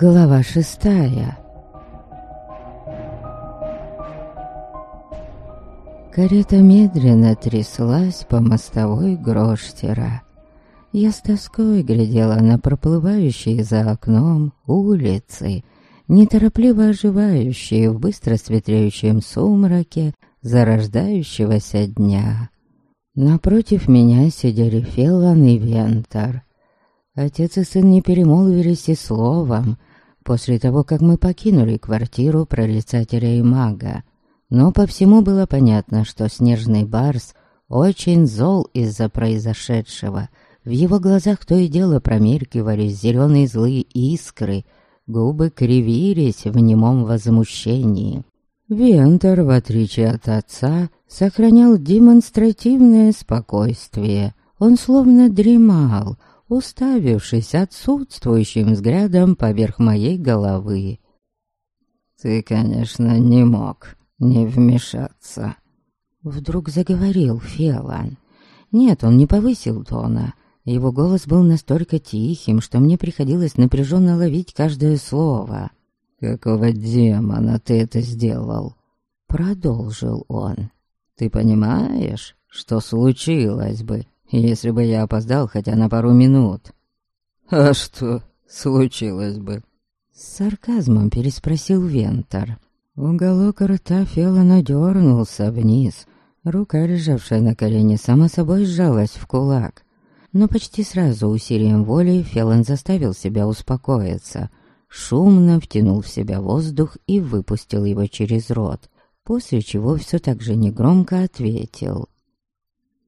Глава шестая Карета медленно тряслась по мостовой Гроштера. Я с тоской глядела на проплывающие за окном улицы, неторопливо оживающие в быстро светлеющем сумраке зарождающегося дня. Напротив меня сидели Феллан и Вентор. Отец и сын не перемолвились и словом после того, как мы покинули квартиру прорицателя и мага. Но по всему было понятно, что снежный барс очень зол из-за произошедшего. В его глазах то и дело промелькивались зеленые злые искры, губы кривились в немом возмущении. Вентер, в отличие от отца, сохранял демонстративное спокойствие. Он словно дремал, уставившись отсутствующим взглядом поверх моей головы. «Ты, конечно, не мог не вмешаться», — вдруг заговорил Фелан. Нет, он не повысил тона. Его голос был настолько тихим, что мне приходилось напряженно ловить каждое слово. «Какого демона ты это сделал?» Продолжил он. «Ты понимаешь, что случилось бы, если бы я опоздал хотя на пару минут. А что случилось бы? С сарказмом переспросил Вентор. Уголок рта Фелана дернулся вниз. Рука, лежавшая на колене, сама собой сжалась в кулак. Но почти сразу усилием воли Фелан заставил себя успокоиться. Шумно втянул в себя воздух и выпустил его через рот, после чего все так же негромко ответил.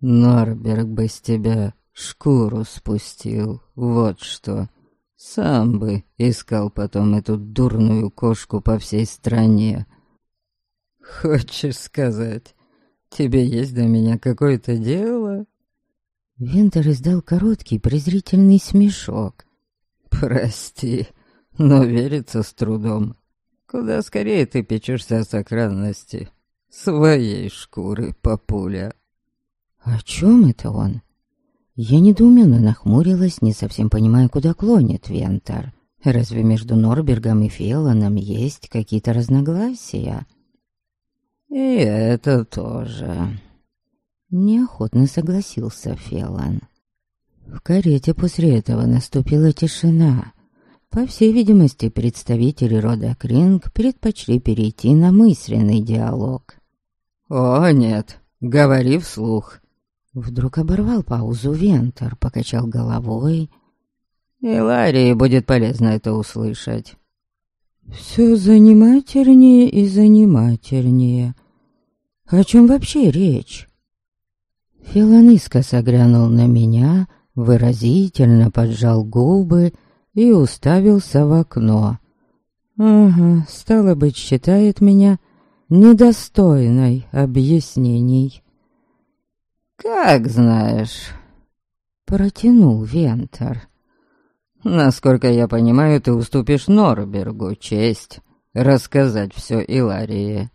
Норберг бы с тебя шкуру спустил, вот что. Сам бы искал потом эту дурную кошку по всей стране. Хочешь сказать, тебе есть до меня какое-то дело? Винтер издал короткий презрительный смешок. Прости, но верится с трудом. Куда скорее ты печешься о сохранности своей шкуры, папуля. О чем это он? Я недоуменно нахмурилась, не совсем понимая, куда клонит Вентар. Разве между Норбергом и Фелланом есть какие-то разногласия? И это тоже. Неохотно согласился Феллан. В карете после этого наступила тишина. По всей видимости, представители рода Кринг предпочли перейти на мысленный диалог. «О, нет, говори вслух», Вдруг оборвал паузу Вентор, покачал головой. «И Ларии будет полезно это услышать». «Все занимательнее и занимательнее. О чем вообще речь?» Филан искоса глянул на меня, выразительно поджал губы и уставился в окно. «Ага, стало быть, считает меня недостойной объяснений». «Как знаешь», — протянул Вентер. «Насколько я понимаю, ты уступишь Норбергу честь рассказать все Иларии.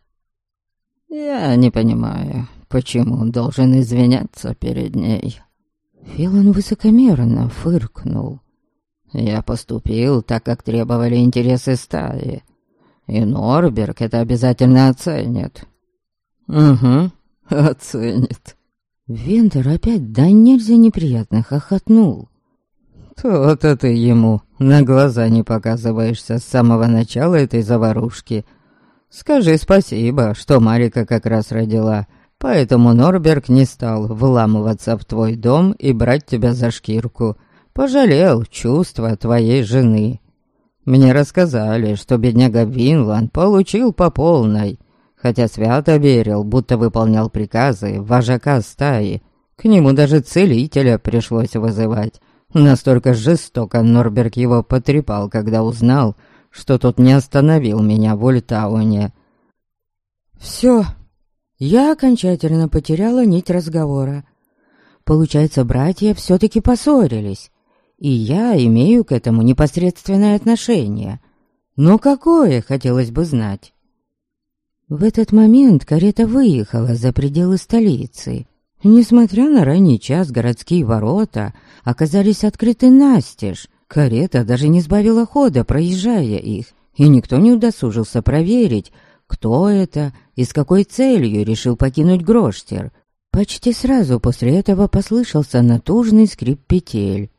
Я не понимаю, почему он должен извиняться перед ней». Филон высокомерно фыркнул. «Я поступил так, как требовали интересы стаи, и Норберг это обязательно оценит». «Угу, оценит». Вендер опять да нельзя неприятно хохотнул. «То-то ты ему на глаза не показываешься с самого начала этой заварушки. Скажи спасибо, что Марика как раз родила, поэтому Норберг не стал вламываться в твой дом и брать тебя за шкирку. Пожалел чувства твоей жены. Мне рассказали, что бедняга Винланд получил по полной, хотя свято верил, будто выполнял приказы вожака стаи. К нему даже целителя пришлось вызывать. Настолько жестоко Норберг его потрепал, когда узнал, что тот не остановил меня в Ультауне. Все, я окончательно потеряла нить разговора. Получается, братья все-таки поссорились, и я имею к этому непосредственное отношение. Но какое, хотелось бы знать. В этот момент карета выехала за пределы столицы. Несмотря на ранний час, городские ворота оказались открыты настежь, Карета даже не сбавила хода, проезжая их, и никто не удосужился проверить, кто это и с какой целью решил покинуть Гроштер. Почти сразу после этого послышался натужный скрип петель.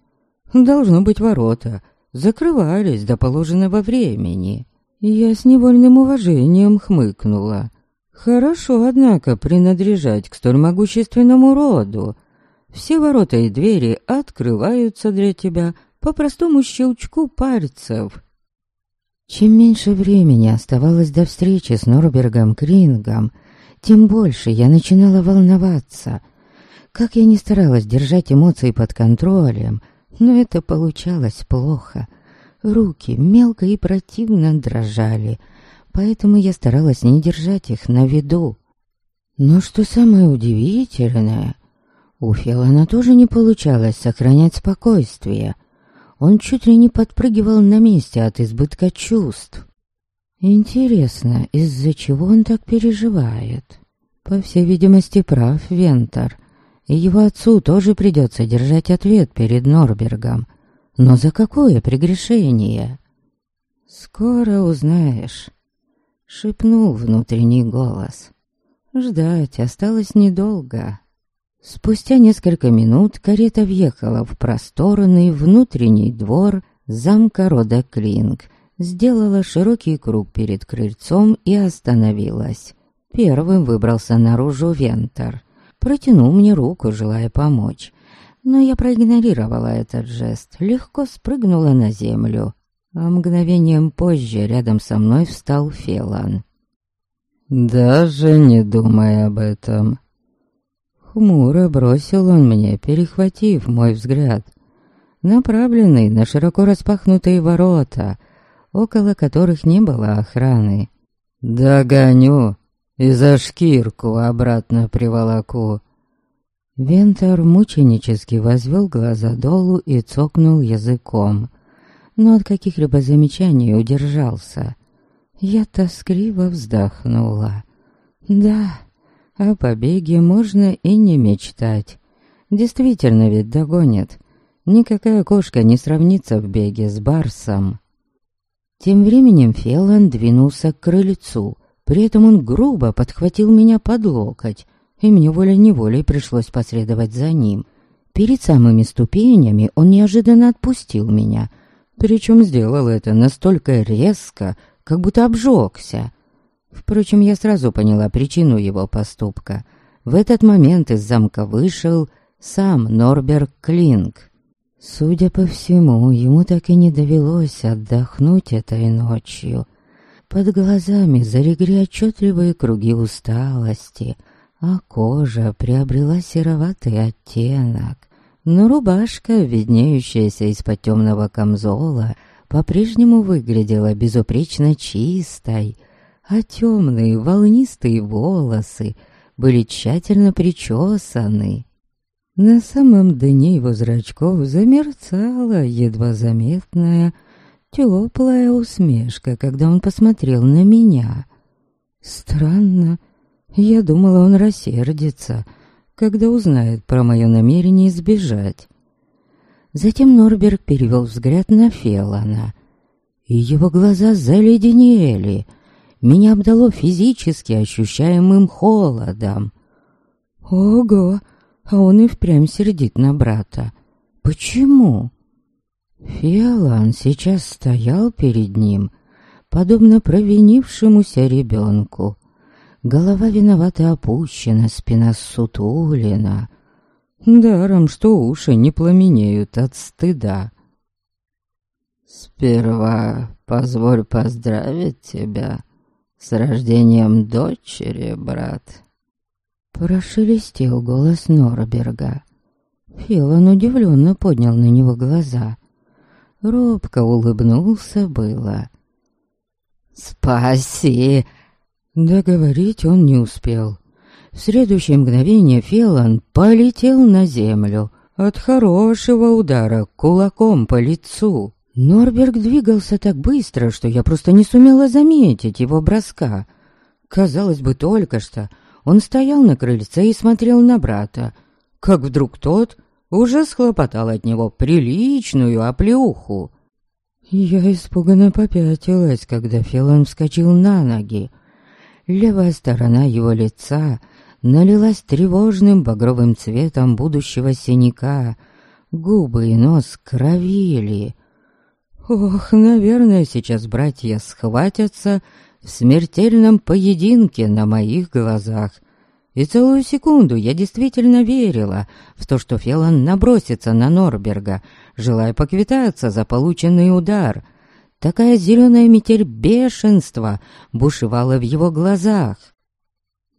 Должно быть ворота. Закрывались до положенного времени. Я с невольным уважением хмыкнула. Хорошо, однако, принадлежать к столь могущественному роду. Все ворота и двери открываются для тебя по простому щелчку пальцев. Чем меньше времени оставалось до встречи с Норбергом Крингом, тем больше я начинала волноваться. Как я не старалась держать эмоции под контролем, но это получалось плохо. Руки мелко и противно дрожали, поэтому я старалась не держать их на виду. Но что самое удивительное, у Фелана тоже не получалось сохранять спокойствие — он чуть ли не подпрыгивал на месте от избытка чувств. Интересно, из-за чего он так переживает? По всей видимости, прав Вентер. И его отцу тоже придется держать ответ перед Норбергом. Но за какое прегрешение? «Скоро узнаешь», — шепнул внутренний голос. Ждать осталось недолго. Спустя несколько минут карета въехала в просторный внутренний двор замка рода Клинг, сделала широкий круг перед крыльцом и остановилась. Первым выбрался наружу Вентер. Протянул мне руку, желая помочь. Но я проигнорировала этот жест, легко спрыгнула на землю. А мгновением позже рядом со мной встал Фелан. «Даже не думай об этом», Хмуро бросил он мне, перехватив мой взгляд, направленный на широко распахнутые ворота, около которых не было охраны. «Догоню и за шкирку обратно приволоку». Вентер мученически возвел глаза долу и цокнул языком, но от каких-либо замечаний удержался. Я тоскливо вздохнула. «Да, о побеге можно и не мечтать. Действительно ведь догонит. Никакая кошка не сравнится в беге с барсом. Тем временем Феллон двинулся к крыльцу. При этом он грубо подхватил меня под локоть, и мне волей-неволей пришлось последовать за ним. Перед самыми ступенями он неожиданно отпустил меня, причем сделал это настолько резко, как будто обжегся. Впрочем, я сразу поняла причину его поступка. В этот момент из замка вышел сам Норберг Клинк. Судя по всему, ему так и не довелось отдохнуть этой ночью. Под глазами зарегли отчетливые круги усталости, а кожа приобрела сероватый оттенок. Но рубашка, виднеющаяся из-под темного камзола, по-прежнему выглядела безупречно чистой, а темные волнистые волосы были тщательно причесаны. На самом дне его зрачков замерцала едва заметная теплая усмешка, когда он посмотрел на меня. Странно, я думала, он рассердится, когда узнает про мое намерение сбежать. Затем Норберг перевел взгляд на Фелана, и его глаза заледенели — меня обдало физически ощущаемым холодом. Ого, а он и впрямь сердит на брата. Почему? Фиолан сейчас стоял перед ним, подобно провинившемуся ребенку. Голова виновата опущена, спина сутулена. Даром, что уши не пламенеют от стыда. «Сперва позволь поздравить тебя с рождением дочери, брат. Прошелестел голос Норберга. Филан удивленно поднял на него глаза. Робко улыбнулся было. «Спаси!» Договорить он не успел. В следующее мгновение Фелан полетел на землю от хорошего удара кулаком по лицу. Норберг двигался так быстро, что я просто не сумела заметить его броска. Казалось бы, только что он стоял на крыльце и смотрел на брата, как вдруг тот уже схлопотал от него приличную оплеуху. Я испуганно попятилась, когда Филон вскочил на ноги. Левая сторона его лица налилась тревожным багровым цветом будущего синяка. Губы и нос кровили. Ох, наверное, сейчас братья схватятся в смертельном поединке на моих глазах. И целую секунду я действительно верила в то, что Фелан набросится на Норберга, желая поквитаться за полученный удар. Такая зеленая метель бешенства бушевала в его глазах.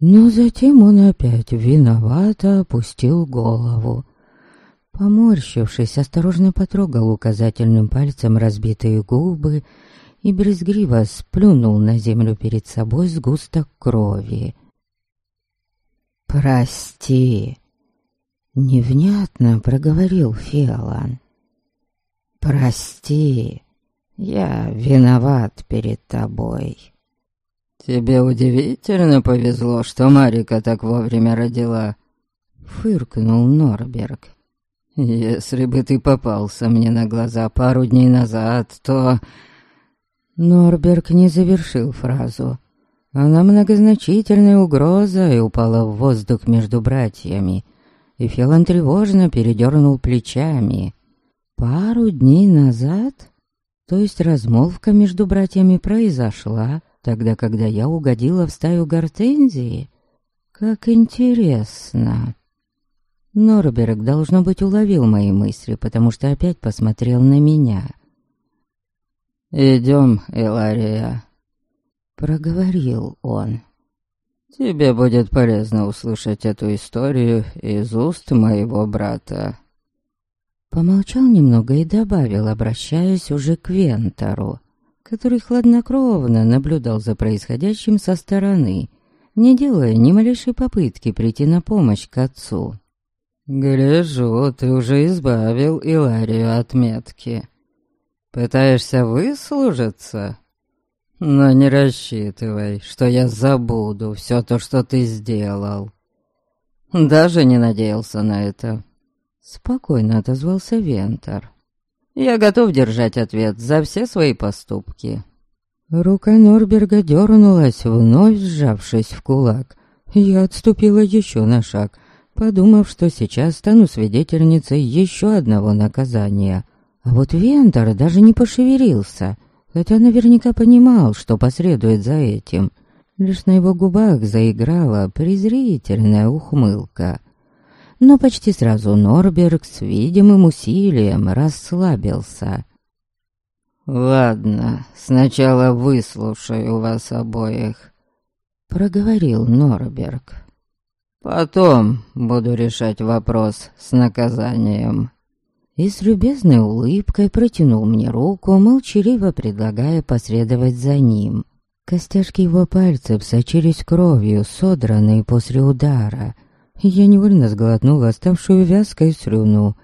Но затем он опять виновато опустил голову. Поморщившись, осторожно потрогал указательным пальцем разбитые губы и брезгливо сплюнул на землю перед собой сгусток крови. «Прости», — невнятно проговорил Фиолан. «Прости, я виноват перед тобой». «Тебе удивительно повезло, что Марика так вовремя родила», — фыркнул Норберг. «Если бы ты попался мне на глаза пару дней назад, то...» Норберг не завершил фразу. Она многозначительной угрозой упала в воздух между братьями, и Фелан тревожно передернул плечами. Пару дней назад, то есть размолвка между братьями произошла, тогда, когда я угодила в стаю гортензии. Как интересно. Норберг, должно быть, уловил мои мысли, потому что опять посмотрел на меня. «Идем, Илария», — проговорил он. «Тебе будет полезно услышать эту историю из уст моего брата». Помолчал немного и добавил, обращаясь уже к Вентору, который хладнокровно наблюдал за происходящим со стороны, не делая ни малейшей попытки прийти на помощь к отцу. «Гляжу, ты уже избавил Иларию от метки. Пытаешься выслужиться? Но не рассчитывай, что я забуду все то, что ты сделал. Даже не надеялся на это». Спокойно отозвался Вентор. «Я готов держать ответ за все свои поступки». Рука Норберга дернулась, вновь сжавшись в кулак. Я отступила еще на шаг — подумав, что сейчас стану свидетельницей еще одного наказания. А вот Вентор даже не пошевелился, хотя наверняка понимал, что посредует за этим. Лишь на его губах заиграла презрительная ухмылка. Но почти сразу Норберг с видимым усилием расслабился. «Ладно, сначала выслушаю вас обоих», — проговорил Норберг. Потом буду решать вопрос с наказанием». И с любезной улыбкой протянул мне руку, молчаливо предлагая последовать за ним. Костяшки его пальцев сочились кровью, содранные после удара. Я невольно сглотнула оставшую вязкой слюну.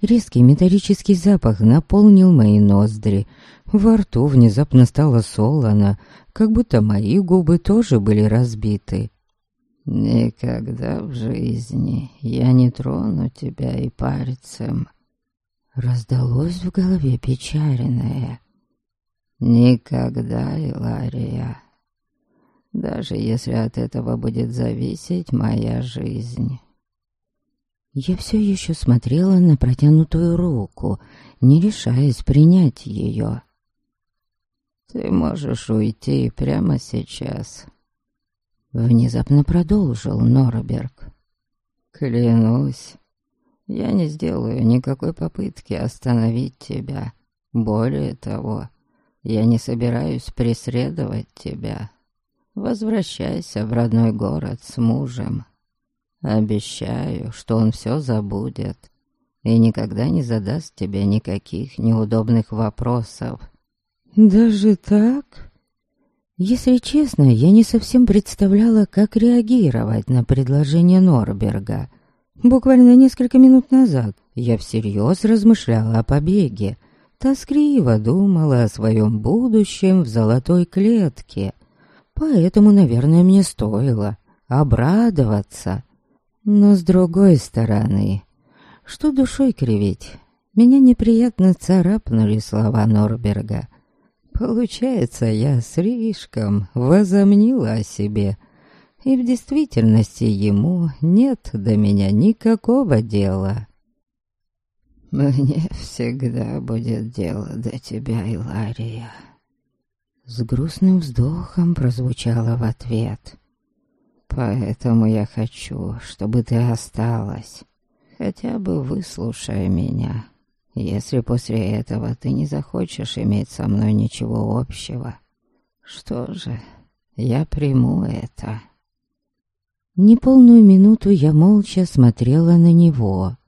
Резкий металлический запах наполнил мои ноздри. Во рту внезапно стало солоно, как будто мои губы тоже были разбиты. Никогда в жизни я не трону тебя и пальцем. Раздалось в голове печальное. Никогда, Илария. Даже если от этого будет зависеть моя жизнь. Я все еще смотрела на протянутую руку, не решаясь принять ее. Ты можешь уйти прямо сейчас. Внезапно продолжил Норберг. «Клянусь, я не сделаю никакой попытки остановить тебя. Более того, я не собираюсь преследовать тебя. Возвращайся в родной город с мужем. Обещаю, что он все забудет и никогда не задаст тебе никаких неудобных вопросов». «Даже так?» Если честно, я не совсем представляла, как реагировать на предложение Норберга. Буквально несколько минут назад я всерьез размышляла о побеге, тоскливо думала о своем будущем в золотой клетке. Поэтому, наверное, мне стоило обрадоваться. Но с другой стороны, Что душой кривить? Меня неприятно царапнули слова Норберга. Получается, я слишком возомнила о себе, и в действительности ему нет до меня никакого дела. «Мне всегда будет дело до тебя, Илария», с грустным вздохом прозвучало в ответ. «Поэтому я хочу, чтобы ты осталась. Хотя бы выслушай меня. Если после этого ты не захочешь иметь со мной ничего общего, что же, я приму это». Неполную минуту я молча смотрела на него.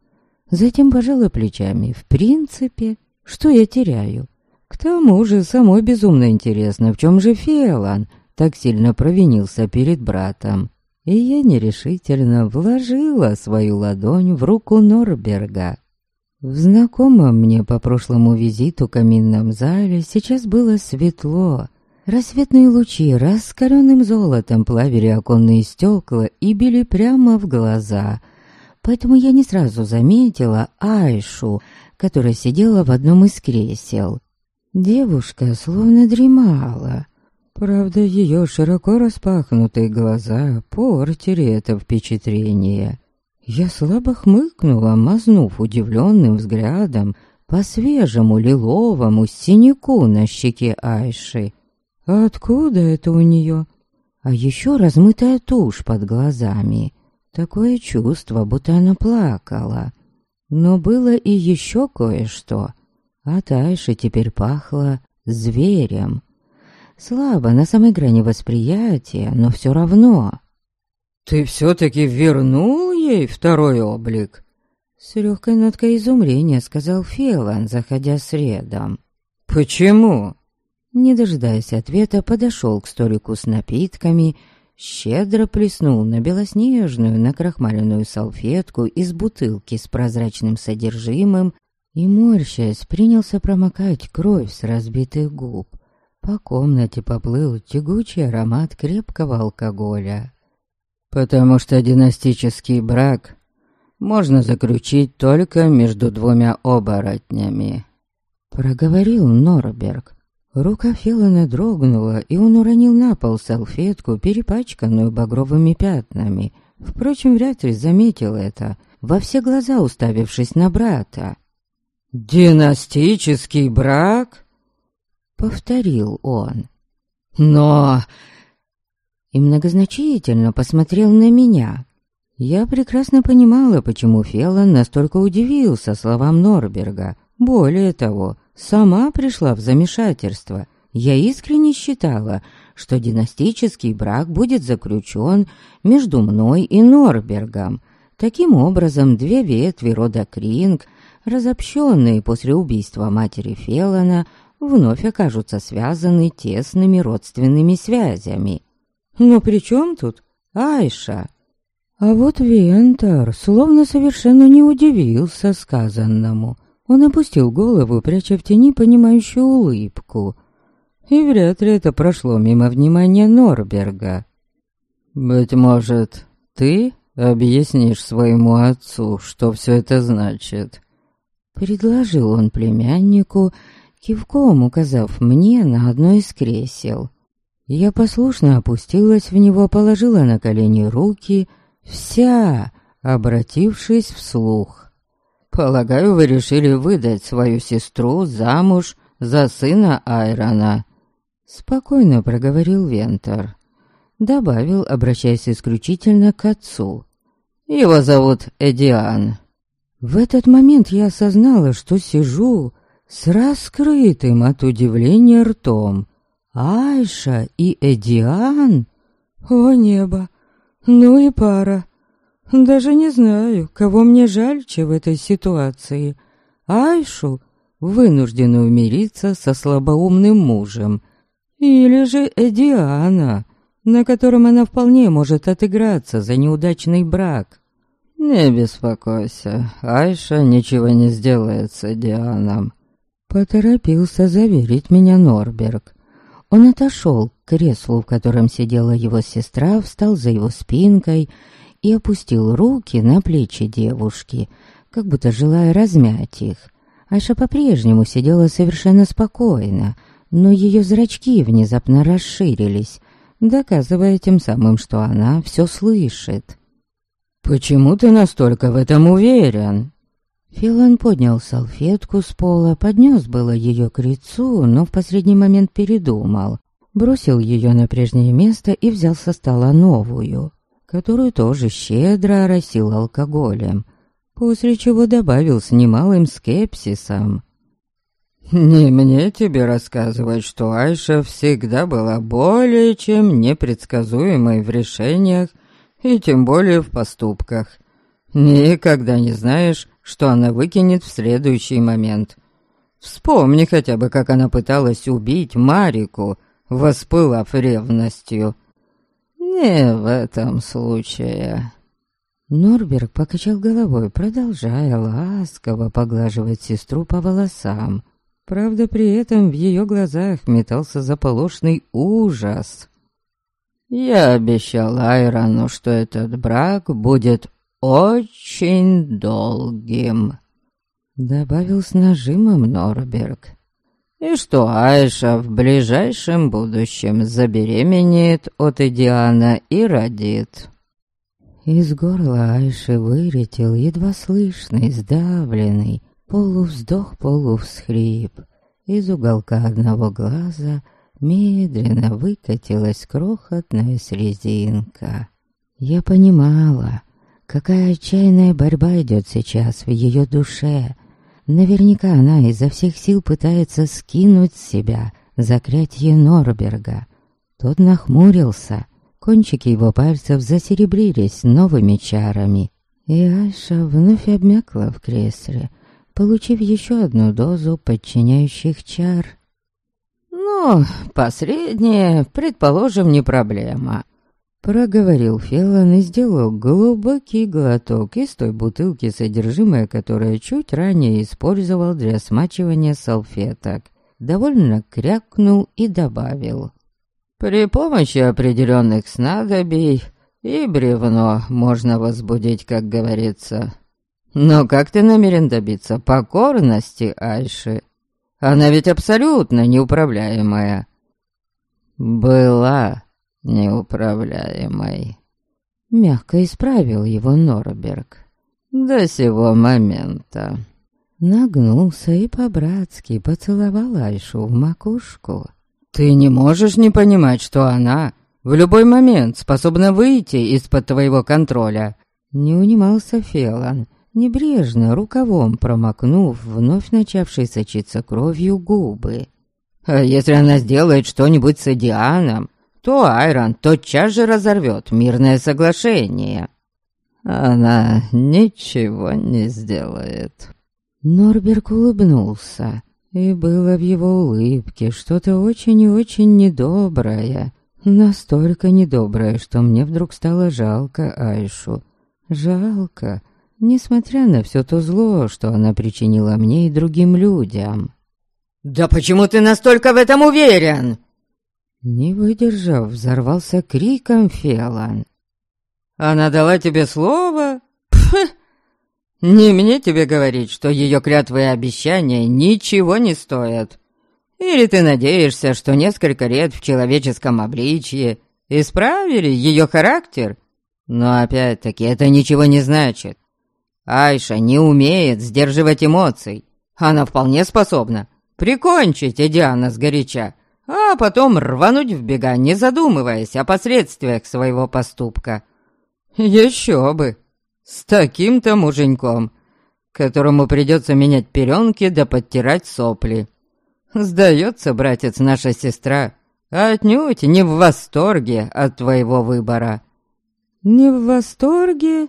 Затем пожала плечами. В принципе, что я теряю? К тому же, самой безумно интересно, в чем же Фиолан так сильно провинился перед братом. И я нерешительно вложила свою ладонь в руку Норберга. В знакомом мне по прошлому визиту каминном зале сейчас было светло. Рассветные лучи раскаленным золотом плавили оконные стекла и били прямо в глаза. Поэтому я не сразу заметила Айшу, которая сидела в одном из кресел. Девушка словно дремала. Правда, ее широко распахнутые глаза портили это впечатление. Я слабо хмыкнула, мазнув удивленным взглядом по свежему лиловому синяку на щеке Айши. откуда это у нее? А еще размытая тушь под глазами. Такое чувство, будто она плакала. Но было и еще кое-что — а дальше теперь пахло зверем. Слабо, на самой грани восприятия, но все равно. «Ты все-таки вернул ей второй облик?» С легкой ноткой изумления сказал Фелан, заходя средом. «Почему?» Не дожидаясь ответа, подошел к столику с напитками, щедро плеснул на белоснежную накрахмаленную салфетку из бутылки с прозрачным содержимым и, морщась, принялся промокать кровь с разбитых губ. По комнате поплыл тягучий аромат крепкого алкоголя. «Потому что династический брак можно заключить только между двумя оборотнями», — проговорил Норберг. Рука Филана дрогнула, и он уронил на пол салфетку, перепачканную багровыми пятнами. Впрочем, вряд ли заметил это, во все глаза уставившись на брата. «Династический брак?» — повторил он. «Но...» И многозначительно посмотрел на меня. Я прекрасно понимала, почему Феллон настолько удивился словам Норберга. Более того, сама пришла в замешательство. Я искренне считала, что династический брак будет заключен между мной и Норбергом. Таким образом, две ветви рода Кринг — разобщенные после убийства матери Феллона, вновь окажутся связаны тесными родственными связями. Но при чем тут Айша? А вот Вентор словно совершенно не удивился сказанному. Он опустил голову, пряча в тени понимающую улыбку. И вряд ли это прошло мимо внимания Норберга. «Быть может, ты объяснишь своему отцу, что все это значит?» Предложил он племяннику, кивком указав мне на одно из кресел. Я послушно опустилась в него, положила на колени руки, вся, обратившись вслух. «Полагаю, вы решили выдать свою сестру замуж за сына Айрона?» Спокойно проговорил Вентор. Добавил, обращаясь исключительно к отцу. «Его зовут Эдиан». В этот момент я осознала, что сижу с раскрытым от удивления ртом. Айша и Эдиан? О небо! Ну и пара! Даже не знаю, кого мне жальче в этой ситуации. Айшу, вынужденную мириться со слабоумным мужем, или же Эдиана, на котором она вполне может отыграться за неудачный брак. «Не беспокойся, Айша ничего не сделает с Дианом», — поторопился заверить меня Норберг. Он отошел к креслу, в котором сидела его сестра, встал за его спинкой и опустил руки на плечи девушки, как будто желая размять их. Айша по-прежнему сидела совершенно спокойно, но ее зрачки внезапно расширились, доказывая тем самым, что она все слышит. «Почему ты настолько в этом уверен?» Филан поднял салфетку с пола, поднес было ее к лицу, но в последний момент передумал. Бросил ее на прежнее место и взял со стола новую, которую тоже щедро оросил алкоголем, после чего добавил с немалым скепсисом. «Не мне тебе рассказывать, что Айша всегда была более чем непредсказуемой в решениях и тем более в поступках. Никогда не знаешь, что она выкинет в следующий момент. Вспомни хотя бы, как она пыталась убить Марику, воспылав ревностью. Не в этом случае. Норберг покачал головой, продолжая ласково поглаживать сестру по волосам. Правда, при этом в ее глазах метался заполошный ужас. Я обещал Айрону, что этот брак будет очень долгим», — добавил с нажимом Норберг. «И что Айша в ближайшем будущем забеременеет от Идиана и родит». Из горла Айши вылетел едва слышный, сдавленный, полувздох-полувсхрип. Из уголка одного глаза медленно выкатилась крохотная слезинка. Я понимала, Какая отчаянная борьба идет сейчас в ее душе. Наверняка она изо всех сил пытается скинуть с себя заклятие Норберга. Тот нахмурился, кончики его пальцев засеребрились новыми чарами. И Айша вновь обмякла в кресле, получив еще одну дозу подчиняющих чар. «Ну, последнее, предположим, не проблема», Проговорил Феллон и сделал глубокий глоток из той бутылки, содержимое которое чуть ранее использовал для смачивания салфеток. Довольно крякнул и добавил. «При помощи определенных снадобий и бревно можно возбудить, как говорится. Но как ты намерен добиться покорности Айши? Она ведь абсолютно неуправляемая». «Была», неуправляемой. Мягко исправил его Норберг. До сего момента. Нагнулся и по-братски поцеловал Айшу в макушку. «Ты не можешь не понимать, что она в любой момент способна выйти из-под твоего контроля?» Не унимался Фелан, небрежно рукавом промокнув вновь начавшей сочиться кровью губы. «А если она сделает что-нибудь с Дианом, то Айрон тотчас же разорвет мирное соглашение. Она ничего не сделает. Норберг улыбнулся, и было в его улыбке что-то очень и очень недоброе. Настолько недоброе, что мне вдруг стало жалко Айшу. Жалко, несмотря на все то зло, что она причинила мне и другим людям. «Да почему ты настолько в этом уверен?» Не выдержав, взорвался криком Фелан. «Она дала тебе слово? Пф! Не мне тебе говорить, что ее клятвы и обещания ничего не стоят. Или ты надеешься, что несколько лет в человеческом обличье исправили ее характер? Но опять-таки это ничего не значит. Айша не умеет сдерживать эмоций. Она вполне способна прикончить Эдиана сгоряча, а потом рвануть в бега, не задумываясь о последствиях своего поступка. Еще бы! С таким-то муженьком, которому придется менять пеленки да подтирать сопли. Сдается, братец, наша сестра, отнюдь не в восторге от твоего выбора. Не в восторге?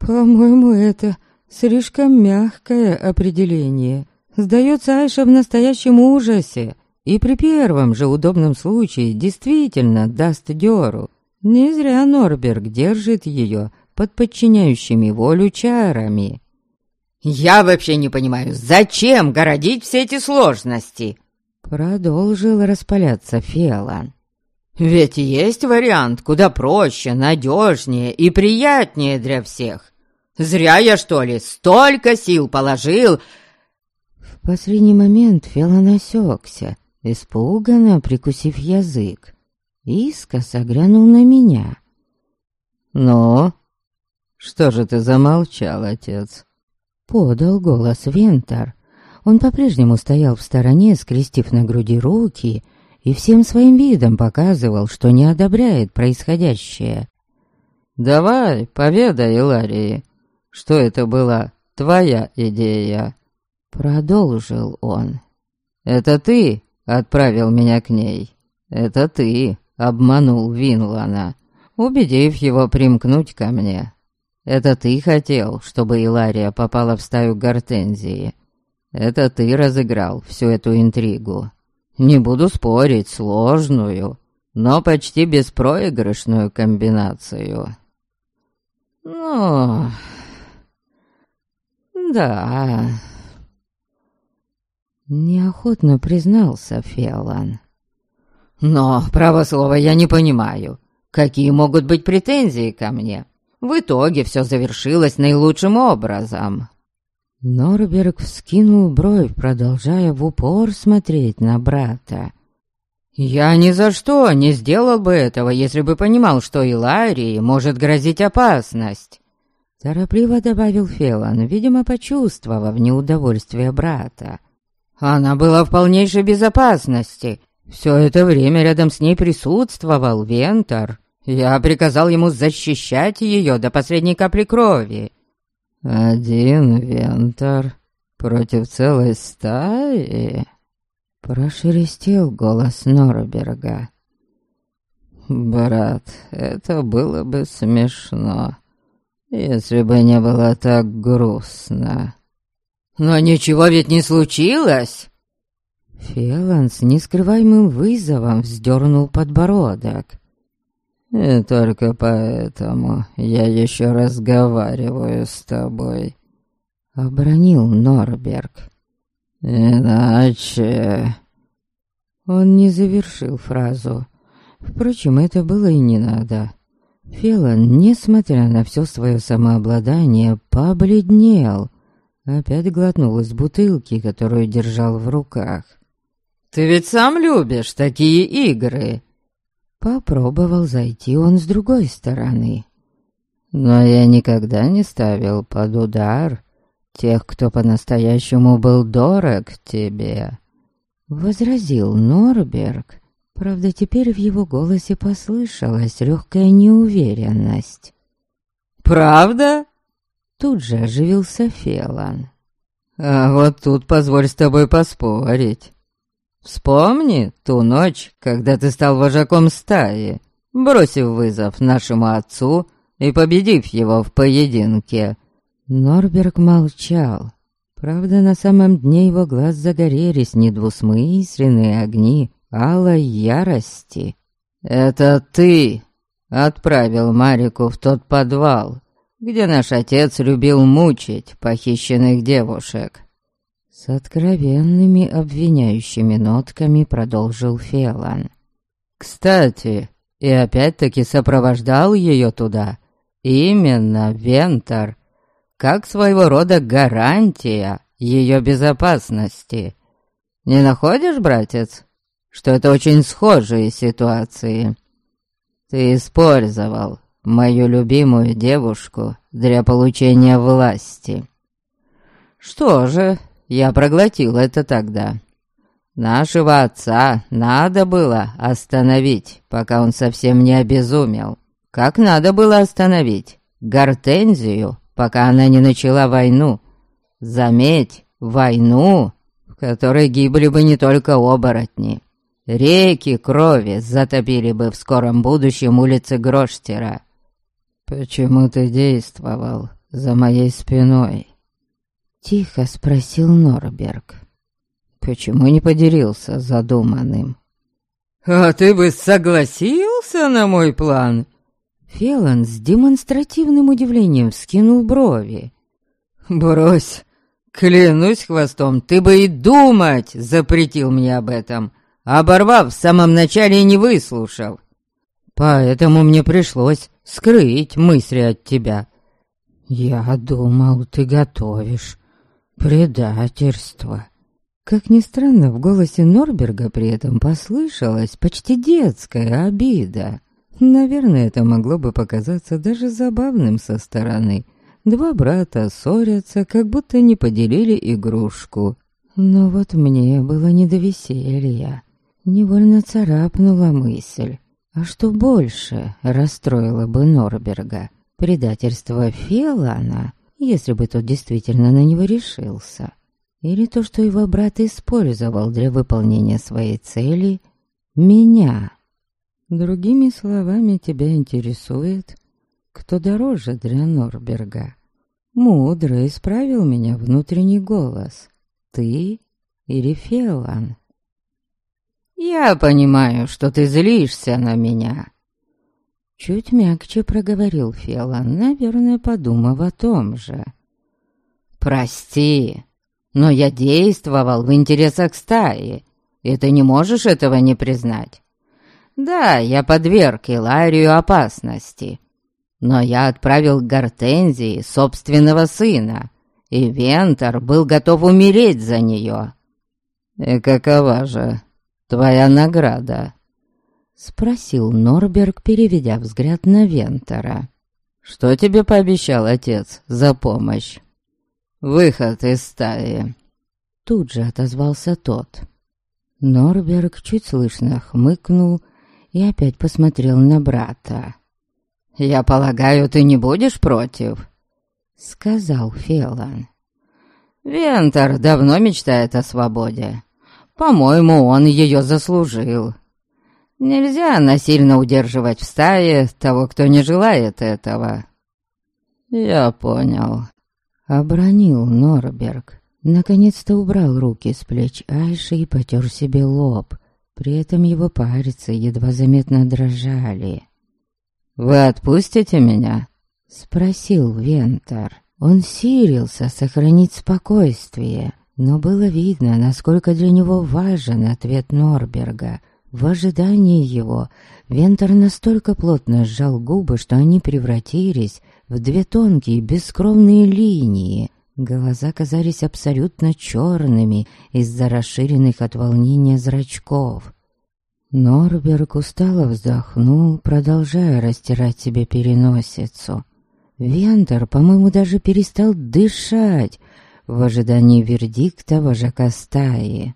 По-моему, это слишком мягкое определение. Сдается Айша в настоящем ужасе и при первом же удобном случае действительно даст дёру. Не зря Норберг держит ее под подчиняющими волю чарами. «Я вообще не понимаю, зачем городить все эти сложности?» Продолжил распаляться Фелан. «Ведь есть вариант куда проще, надежнее и приятнее для всех. Зря я, что ли, столько сил положил!» В последний момент Фелон осекся, испуганно прикусив язык. Искоса глянул на меня. «Ну, что же ты замолчал, отец?» Подал голос Вентар. Он по-прежнему стоял в стороне, скрестив на груди руки, и всем своим видом показывал, что не одобряет происходящее. «Давай, поведай, Иларии, что это была твоя идея?» Продолжил он. «Это ты отправил меня к ней. Это ты обманул Винлана, убедив его примкнуть ко мне. Это ты хотел, чтобы Илария попала в стаю гортензии. Это ты разыграл всю эту интригу. Не буду спорить, сложную, но почти беспроигрышную комбинацию. Ну, да, неохотно признался Фелан. Но, право слово, я не понимаю, какие могут быть претензии ко мне. В итоге все завершилось наилучшим образом. Норберг вскинул бровь, продолжая в упор смотреть на брата. «Я ни за что не сделал бы этого, если бы понимал, что Иларии может грозить опасность!» Торопливо добавил Фелан, видимо, почувствовав неудовольствие брата. «Она была в полнейшей безопасности. Все это время рядом с ней присутствовал Вентор. Я приказал ему защищать ее до последней капли крови. «Один вентор против целой стаи?» Прошелестел голос Норберга. «Брат, это было бы смешно, если бы не было так грустно». «Но ничего ведь не случилось!» Фелан с нескрываемым вызовом вздернул подбородок. И только поэтому я еще разговариваю с тобой. Обронил Норберг. Иначе... Он не завершил фразу. Впрочем, это было и не надо. Фелон, несмотря на все свое самообладание, побледнел. Опять глотнул из бутылки, которую держал в руках. «Ты ведь сам любишь такие игры!» Попробовал зайти он с другой стороны. Но я никогда не ставил под удар тех, кто по-настоящему был дорог тебе. Возразил Норберг. Правда, теперь в его голосе послышалась легкая неуверенность. «Правда?» Тут же оживился Фелан. «А вот тут позволь с тобой поспорить. Вспомни ту ночь, когда ты стал вожаком стаи, бросив вызов нашему отцу и победив его в поединке». Норберг молчал. Правда, на самом дне его глаз загорелись недвусмысленные огни алой ярости. «Это ты отправил Марику в тот подвал, где наш отец любил мучить похищенных девушек. С откровенными обвиняющими нотками продолжил Фелан. «Кстати, и опять-таки сопровождал ее туда. Именно Вентор, как своего рода гарантия ее безопасности. Не находишь, братец, что это очень схожие ситуации? Ты использовал мою любимую девушку для получения власти. Что же, я проглотил это тогда. Нашего отца надо было остановить, пока он совсем не обезумел. Как надо было остановить Гортензию, пока она не начала войну. Заметь, войну, в которой гибли бы не только оборотни. Реки крови затопили бы в скором будущем улицы Гроштера. Почему ты действовал за моей спиной? Тихо спросил Норберг. Почему не поделился задуманным? «А ты бы согласился на мой план?» Фелан с демонстративным удивлением вскинул брови. «Брось, клянусь хвостом, ты бы и думать запретил мне об этом, оборвав в самом начале и не выслушав. Поэтому мне пришлось скрыть мысли от тебя. «Я думал, ты готовишь предательство». Как ни странно, в голосе Норберга при этом послышалась почти детская обида. Наверное, это могло бы показаться даже забавным со стороны. Два брата ссорятся, как будто не поделили игрушку. Но вот мне было не до веселья. Невольно царапнула мысль. А что больше расстроило бы Норберга? Предательство Фелана, если бы тот действительно на него решился. Или то, что его брат использовал для выполнения своей цели меня. Другими словами, тебя интересует, кто дороже для Норберга. Мудро исправил меня внутренний голос. Ты или Фелан? «Я понимаю, что ты злишься на меня». Чуть мягче проговорил Фелан, наверное, подумав о том же. «Прости, но я действовал в интересах стаи, и ты не можешь этого не признать. Да, я подверг Иларию опасности, но я отправил к Гортензии собственного сына, и Вентор был готов умереть за нее. И какова же твоя награда?» Спросил Норберг, переведя взгляд на Вентора. «Что тебе пообещал отец за помощь?» «Выход из стаи!» Тут же отозвался тот. Норберг чуть слышно хмыкнул и опять посмотрел на брата. «Я полагаю, ты не будешь против?» Сказал Фелан. «Вентор давно мечтает о свободе. По-моему, он ее заслужил. Нельзя насильно удерживать в стае того, кто не желает этого». «Я понял», — обронил Норберг. Наконец-то убрал руки с плеч Айши и потер себе лоб. При этом его пальцы едва заметно дрожали. «Вы отпустите меня?» — спросил Вентор. Он силился сохранить спокойствие, но было видно, насколько для него важен ответ Норберга. В ожидании его Вентер настолько плотно сжал губы, что они превратились в две тонкие бескровные линии. Глаза казались абсолютно черными из-за расширенных от волнения зрачков. Норберг устало вздохнул, продолжая растирать себе переносицу. Вентер, по-моему, даже перестал дышать, в ожидании вердикта вожака стаи.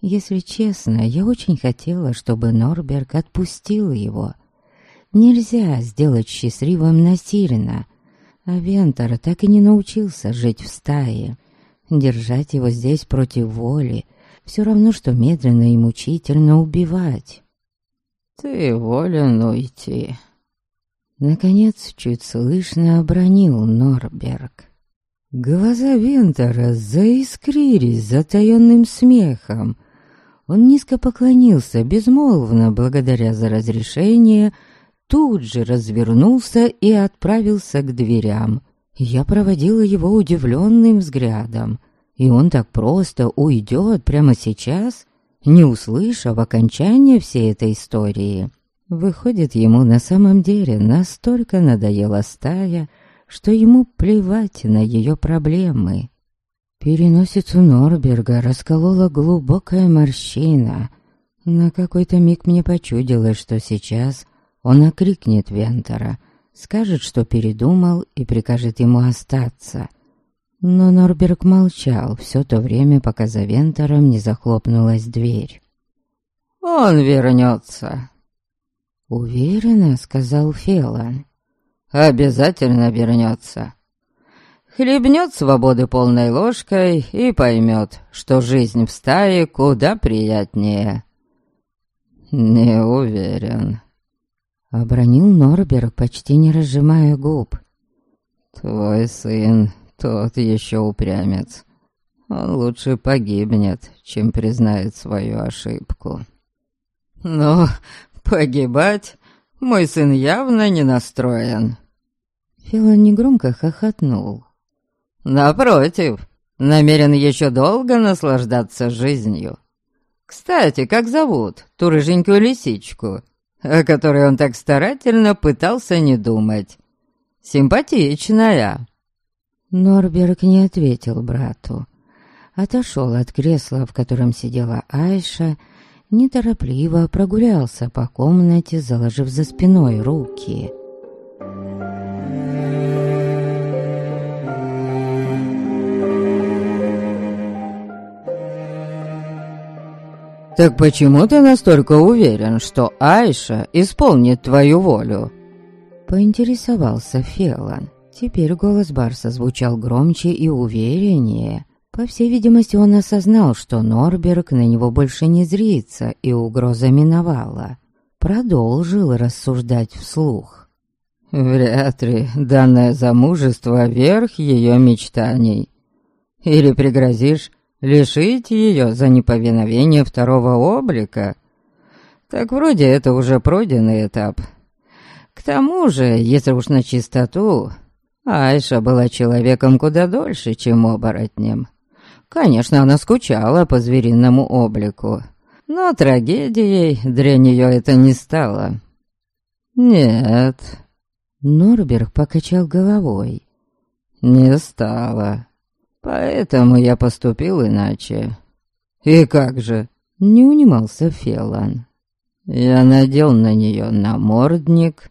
Если честно, я очень хотела, чтобы Норберг отпустил его. Нельзя сделать счастливым насильно, а Вентор так и не научился жить в стае. Держать его здесь против воли все равно, что медленно и мучительно убивать. «Ты волен уйти», Наконец, чуть слышно обронил Норберг. Глаза Вентора заискрились затаенным смехом. Он низко поклонился, безмолвно, благодаря за разрешение, тут же развернулся и отправился к дверям. Я проводила его удивленным взглядом. И он так просто уйдет прямо сейчас, не услышав окончания всей этой истории. Выходит, ему на самом деле настолько надоела стая, что ему плевать на ее проблемы. Переносицу Норберга расколола глубокая морщина. На какой-то миг мне почудилось, что сейчас он окрикнет Вентора, скажет, что передумал и прикажет ему остаться. Но Норберг молчал все то время, пока за Вентором не захлопнулась дверь. «Он вернется», — уверенно сказал Фелан обязательно вернется. Хлебнет свободы полной ложкой и поймет, что жизнь в стае куда приятнее. Не уверен. Обронил Норберг, почти не разжимая губ. Твой сын тот еще упрямец. Он лучше погибнет, чем признает свою ошибку. Но погибать мой сын явно не настроен». Филон негромко хохотнул. «Напротив, намерен еще долго наслаждаться жизнью. Кстати, как зовут ту рыженькую лисичку, о которой он так старательно пытался не думать? Симпатичная». Норберг не ответил брату. Отошел от кресла, в котором сидела Айша, неторопливо прогулялся по комнате, заложив за спиной руки. «Так почему ты настолько уверен, что Айша исполнит твою волю?» Поинтересовался Фелан. Теперь голос Барса звучал громче и увереннее. По всей видимости, он осознал, что Норберг на него больше не зрится, и угроза миновала. Продолжил рассуждать вслух. «Вряд ли данное замужество — верх ее мечтаний. Или пригрозишь лишить ее за неповиновение второго облика? Так вроде это уже пройденный этап. К тому же, если уж на чистоту, Айша была человеком куда дольше, чем оборотнем. Конечно, она скучала по звериному облику, но трагедией для нее это не стало. Нет. Норберг покачал головой. Не стало. Поэтому я поступил иначе. И как же? Не унимался Фелан. Я надел на нее намордник.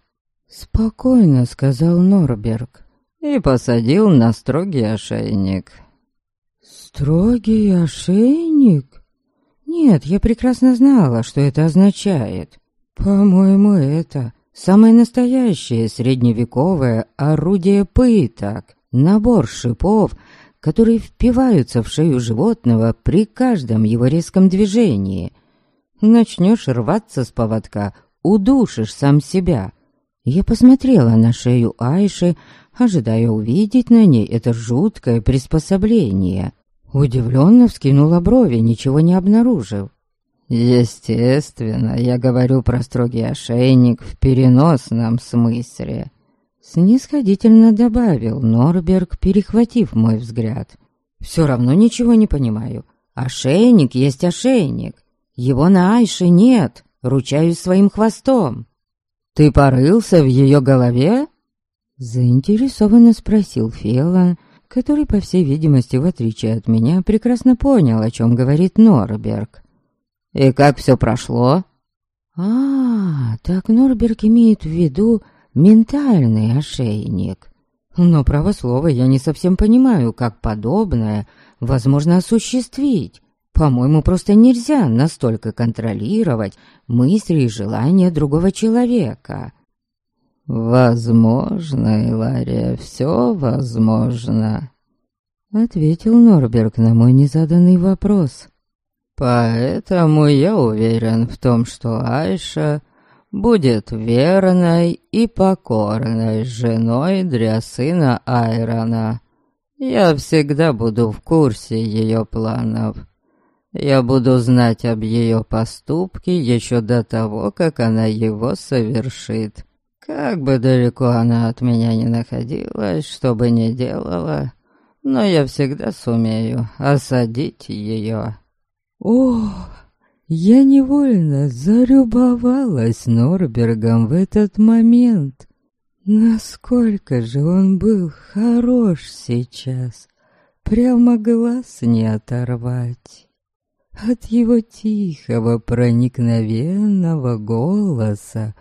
Спокойно сказал Норберг. И посадил на строгий ошейник. «Строгий ошейник?» «Нет, я прекрасно знала, что это означает. По-моему, это самое настоящее средневековое орудие пыток. Набор шипов, которые впиваются в шею животного при каждом его резком движении. Начнешь рваться с поводка, удушишь сам себя». Я посмотрела на шею Айши, ожидая увидеть на ней это жуткое приспособление. Удивленно вскинула брови, ничего не обнаружив. «Естественно, я говорю про строгий ошейник в переносном смысле», Снисходительно добавил Норберг, перехватив мой взгляд. «Все равно ничего не понимаю. Ошейник есть ошейник. Его на Айше нет, ручаюсь своим хвостом». «Ты порылся в ее голове?» Заинтересованно спросил Фелан, который, по всей видимости, в отличие от меня, прекрасно понял, о чем говорит Норберг. «И как все прошло?» «А, так Норберг имеет в виду ментальный ошейник. Но, право слово, я не совсем понимаю, как подобное возможно осуществить. По-моему, просто нельзя настолько контролировать мысли и желания другого человека». «Возможно, Илария, все возможно», — ответил Норберг на мой незаданный вопрос. «Поэтому я уверен в том, что Айша будет верной и покорной женой для сына Айрона. Я всегда буду в курсе ее планов. Я буду знать об ее поступке еще до того, как она его совершит». Как бы далеко она от меня не находилась, что бы ни делала, но я всегда сумею осадить ее. О, я невольно зарюбовалась Норбергом в этот момент. Насколько же он был хорош сейчас, прямо глаз не оторвать. От его тихого проникновенного голоса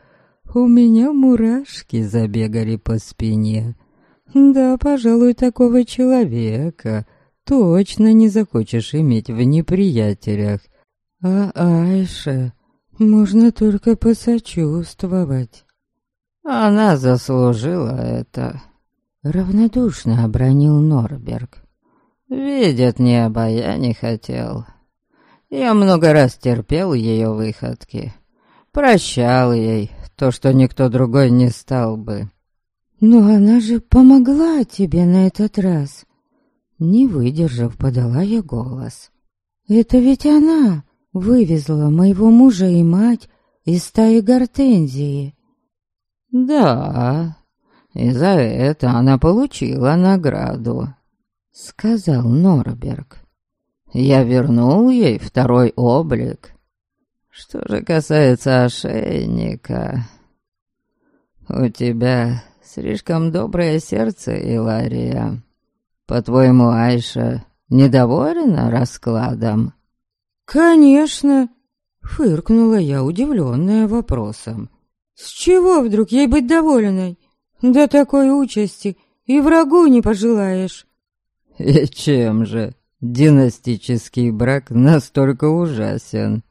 у меня мурашки забегали по спине. Да, пожалуй, такого человека точно не захочешь иметь в неприятелях. А Айше можно только посочувствовать. Она заслужила это. Равнодушно обронил Норберг. Видят небо, я не хотел. Я много раз терпел ее выходки. Прощал ей, то, что никто другой не стал бы. «Но она же помогла тебе на этот раз!» Не выдержав, подала я голос. «Это ведь она вывезла моего мужа и мать из стаи гортензии!» «Да, и за это она получила награду», — сказал Норберг. «Я вернул ей второй облик, что же касается ошейника... У тебя слишком доброе сердце, Илария. По-твоему, Айша недовольна раскладом?» «Конечно!» — фыркнула я, удивленная вопросом. «С чего вдруг ей быть довольной? До такой участи и врагу не пожелаешь». «И чем же династический брак настолько ужасен?»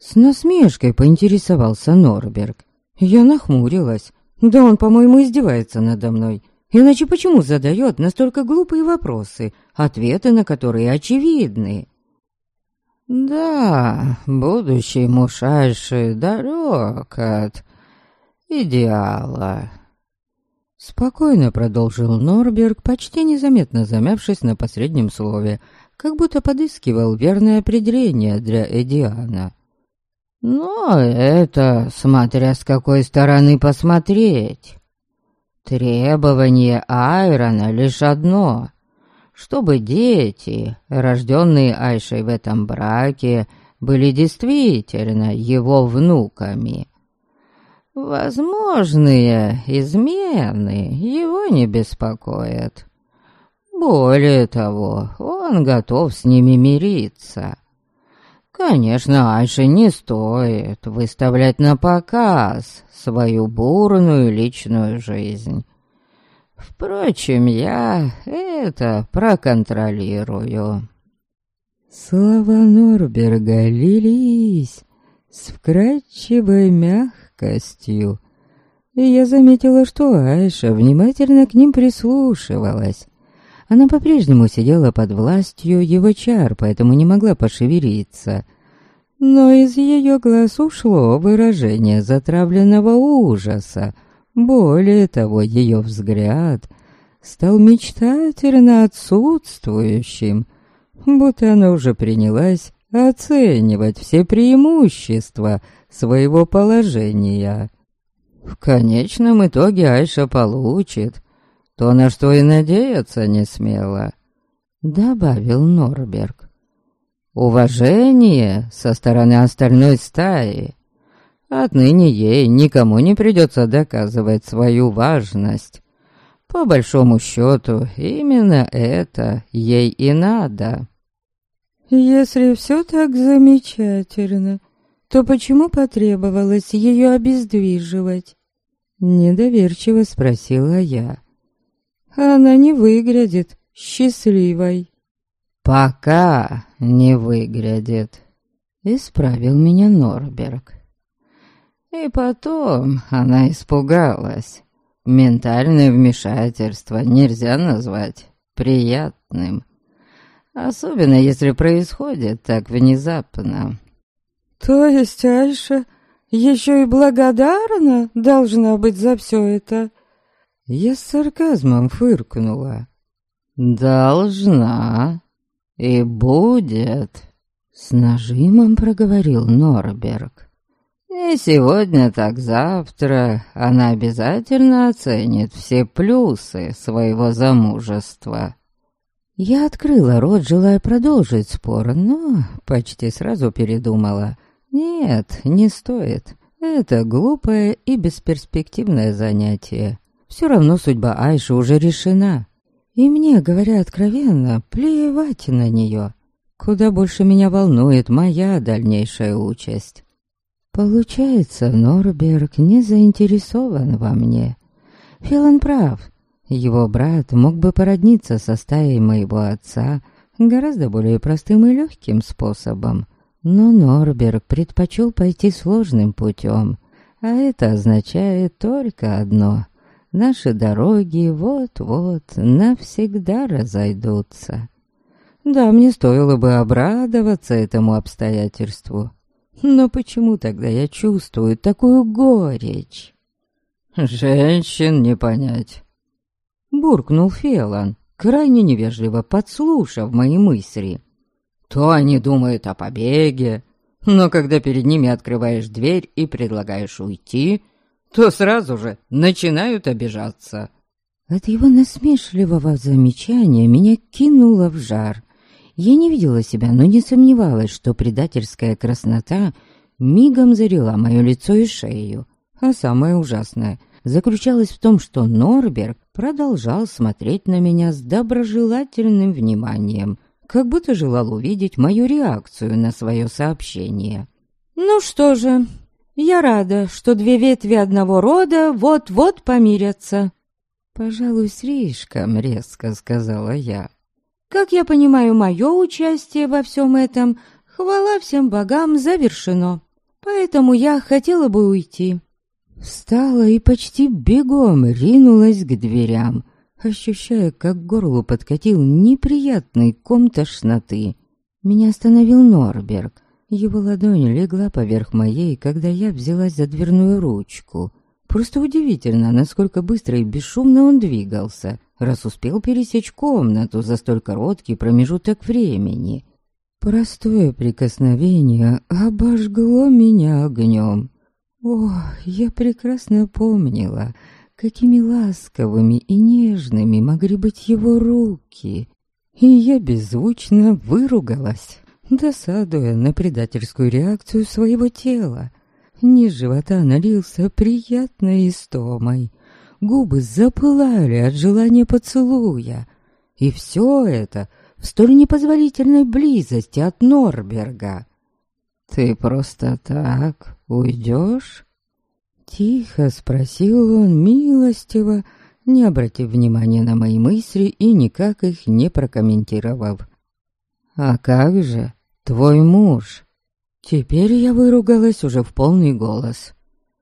С насмешкой поинтересовался Норберг. Я нахмурилась. Да он, по-моему, издевается надо мной. Иначе почему задает настолько глупые вопросы, ответы на которые очевидны? Да, будущий муж Айши далек от идеала. Спокойно продолжил Норберг, почти незаметно замявшись на последнем слове, как будто подыскивал верное определение для Эдиана. Но это смотря с какой стороны посмотреть. Требование Айрона лишь одно — чтобы дети, рожденные Айшей в этом браке, были действительно его внуками. Возможные измены его не беспокоят. Более того, он готов с ними мириться. Конечно, Айше не стоит выставлять на показ свою бурную личную жизнь. Впрочем, я это проконтролирую. Слова Норберга лились с вкрадчивой мягкостью, и я заметила, что Айша внимательно к ним прислушивалась. Она по-прежнему сидела под властью его чар, поэтому не могла пошевелиться. Но из ее глаз ушло выражение затравленного ужаса. Более того, ее взгляд стал мечтательно отсутствующим, будто она уже принялась оценивать все преимущества своего положения. В конечном итоге Айша получит то, на что и надеяться не смела», — добавил Норберг. «Уважение со стороны остальной стаи. Отныне ей никому не придется доказывать свою важность. По большому счету, именно это ей и надо». «Если все так замечательно, то почему потребовалось ее обездвиживать?» Недоверчиво спросила я она не выглядит счастливой. «Пока не выглядит», — исправил меня Норберг. И потом она испугалась. Ментальное вмешательство нельзя назвать приятным. Особенно если происходит так внезапно. То есть Айша еще и благодарна должна быть за все это? Я с сарказмом фыркнула. «Должна и будет», — с нажимом проговорил Норберг. «И сегодня, так завтра она обязательно оценит все плюсы своего замужества». Я открыла рот, желая продолжить спор, но почти сразу передумала. «Нет, не стоит. Это глупое и бесперспективное занятие. Все равно судьба Айши уже решена. И мне, говоря откровенно, плевать на нее. Куда больше меня волнует моя дальнейшая участь. Получается, Норберг не заинтересован во мне. Филан прав. Его брат мог бы породниться со стаей моего отца гораздо более простым и легким способом. Но Норберг предпочел пойти сложным путем, а это означает только одно наши дороги вот-вот навсегда разойдутся. Да, мне стоило бы обрадоваться этому обстоятельству. Но почему тогда я чувствую такую горечь? «Женщин не понять», — буркнул Фелан, крайне невежливо подслушав мои мысли. «То они думают о побеге, но когда перед ними открываешь дверь и предлагаешь уйти, то сразу же начинают обижаться. От его насмешливого замечания меня кинуло в жар. Я не видела себя, но не сомневалась, что предательская краснота мигом зарила мое лицо и шею. А самое ужасное, заключалась в том, что Норберг продолжал смотреть на меня с доброжелательным вниманием, как будто желал увидеть мою реакцию на свое сообщение. «Ну что же, я рада, что две ветви одного рода вот-вот помирятся». «Пожалуй, слишком резко», — сказала я. «Как я понимаю, мое участие во всем этом, хвала всем богам, завершено. Поэтому я хотела бы уйти». Встала и почти бегом ринулась к дверям, ощущая, как к горлу подкатил неприятный ком тошноты. Меня остановил Норберг. Его ладонь легла поверх моей, когда я взялась за дверную ручку. Просто удивительно, насколько быстро и бесшумно он двигался, раз успел пересечь комнату за столь короткий промежуток времени. Простое прикосновение обожгло меня огнем. О, я прекрасно помнила, какими ласковыми и нежными могли быть его руки. И я беззвучно выругалась досадуя на предательскую реакцию своего тела. Низ живота налился приятной истомой. Губы запылали от желания поцелуя. И все это в столь непозволительной близости от Норберга. «Ты просто так уйдешь?» Тихо спросил он милостиво, не обратив внимания на мои мысли и никак их не прокомментировав. «А как же твой муж». Теперь я выругалась уже в полный голос.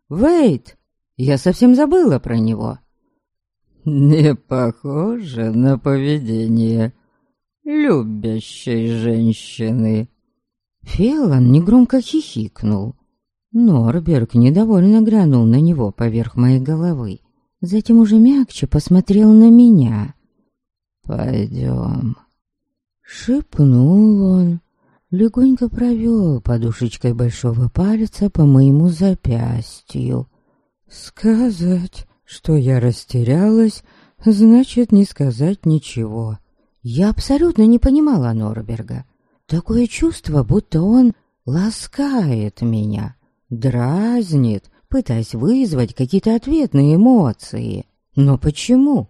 «Вейт! Я совсем забыла про него». «Не похоже на поведение любящей женщины». Фелан негромко хихикнул. Норберг недовольно глянул на него поверх моей головы. Затем уже мягче посмотрел на меня. «Пойдем». Шепнул он, легонько провел подушечкой большого пальца по моему запястью. Сказать, что я растерялась, значит не сказать ничего. Я абсолютно не понимала Норберга. Такое чувство, будто он ласкает меня, дразнит, пытаясь вызвать какие-то ответные эмоции. Но почему?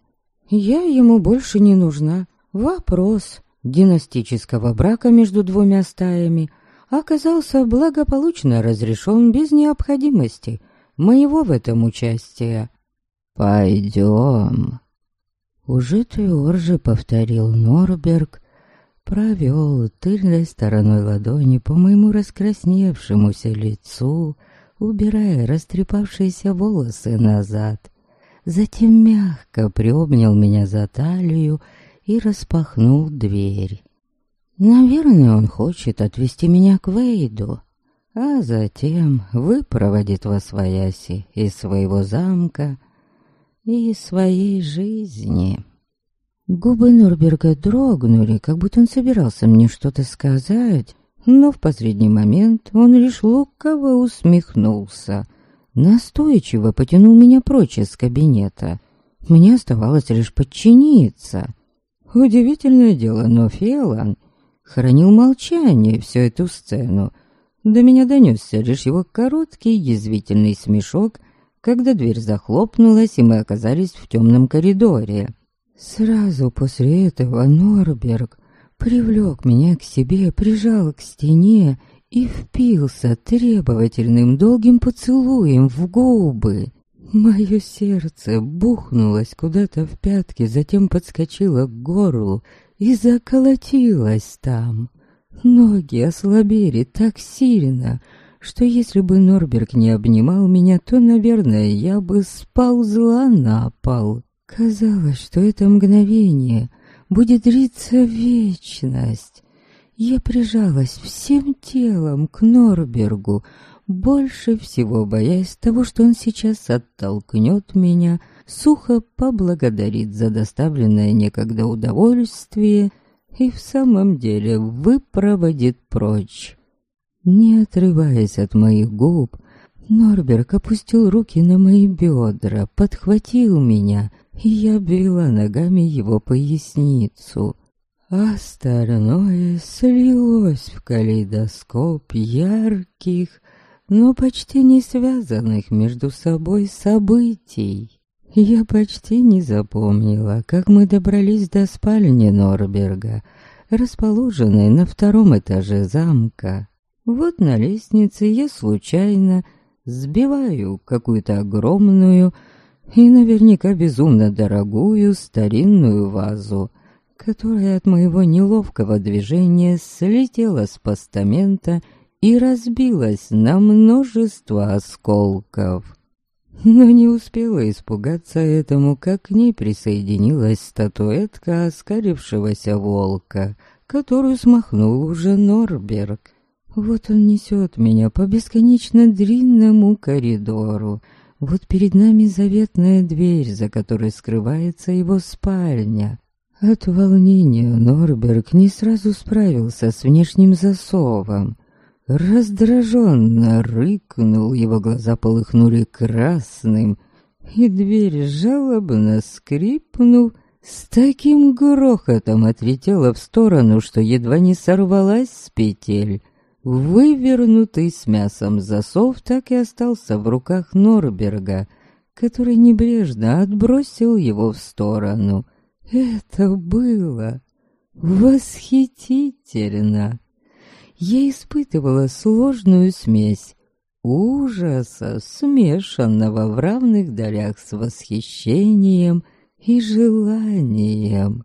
Я ему больше не нужна. Вопрос династического брака между двумя стаями оказался благополучно разрешен без необходимости моего в этом участия. «Пойдем». Уже тверже повторил Норберг, провел тыльной стороной ладони по моему раскрасневшемуся лицу, убирая растрепавшиеся волосы назад. Затем мягко приобнял меня за талию и распахнул дверь. Наверное, он хочет отвезти меня к Вейду, а затем выпроводит во свояси из своего замка и из своей жизни. Губы Норберга дрогнули, как будто он собирался мне что-то сказать, но в последний момент он лишь лукаво усмехнулся, настойчиво потянул меня прочь из кабинета. Мне оставалось лишь подчиниться. Удивительное дело, но Фиолан хранил молчание всю эту сцену. До меня донесся лишь его короткий язвительный смешок, когда дверь захлопнулась, и мы оказались в темном коридоре. Сразу после этого Норберг привлек меня к себе, прижал к стене и впился требовательным долгим поцелуем в губы. Мое сердце бухнулось куда-то в пятки, затем подскочило к горлу и заколотилось там. Ноги ослабели так сильно, что если бы Норберг не обнимал меня, то, наверное, я бы сползла на пол. Казалось, что это мгновение будет длиться вечность. Я прижалась всем телом к Норбергу, больше всего боясь того, что он сейчас оттолкнет меня, сухо поблагодарит за доставленное некогда удовольствие и в самом деле выпроводит прочь. Не отрываясь от моих губ, Норберг опустил руки на мои бедра, подхватил меня, и я обвела ногами его поясницу. Остальное слилось в калейдоскоп ярких, но почти не связанных между собой событий. Я почти не запомнила, как мы добрались до спальни Норберга, расположенной на втором этаже замка. Вот на лестнице я случайно сбиваю какую-то огромную и наверняка безумно дорогую старинную вазу, которая от моего неловкого движения слетела с постамента и разбилась на множество осколков. Но не успела испугаться этому, как к ней присоединилась статуэтка оскарившегося волка, которую смахнул уже Норберг. Вот он несет меня по бесконечно длинному коридору. Вот перед нами заветная дверь, за которой скрывается его спальня. От волнения Норберг не сразу справился с внешним засовом. Раздраженно рыкнул, его глаза полыхнули красным, и дверь жалобно скрипнув, с таким грохотом отлетела в сторону, что едва не сорвалась с петель. Вывернутый с мясом засов так и остался в руках Норберга, который небрежно отбросил его в сторону. Это было восхитительно. Я испытывала сложную смесь ужаса, смешанного в равных долях с восхищением и желанием.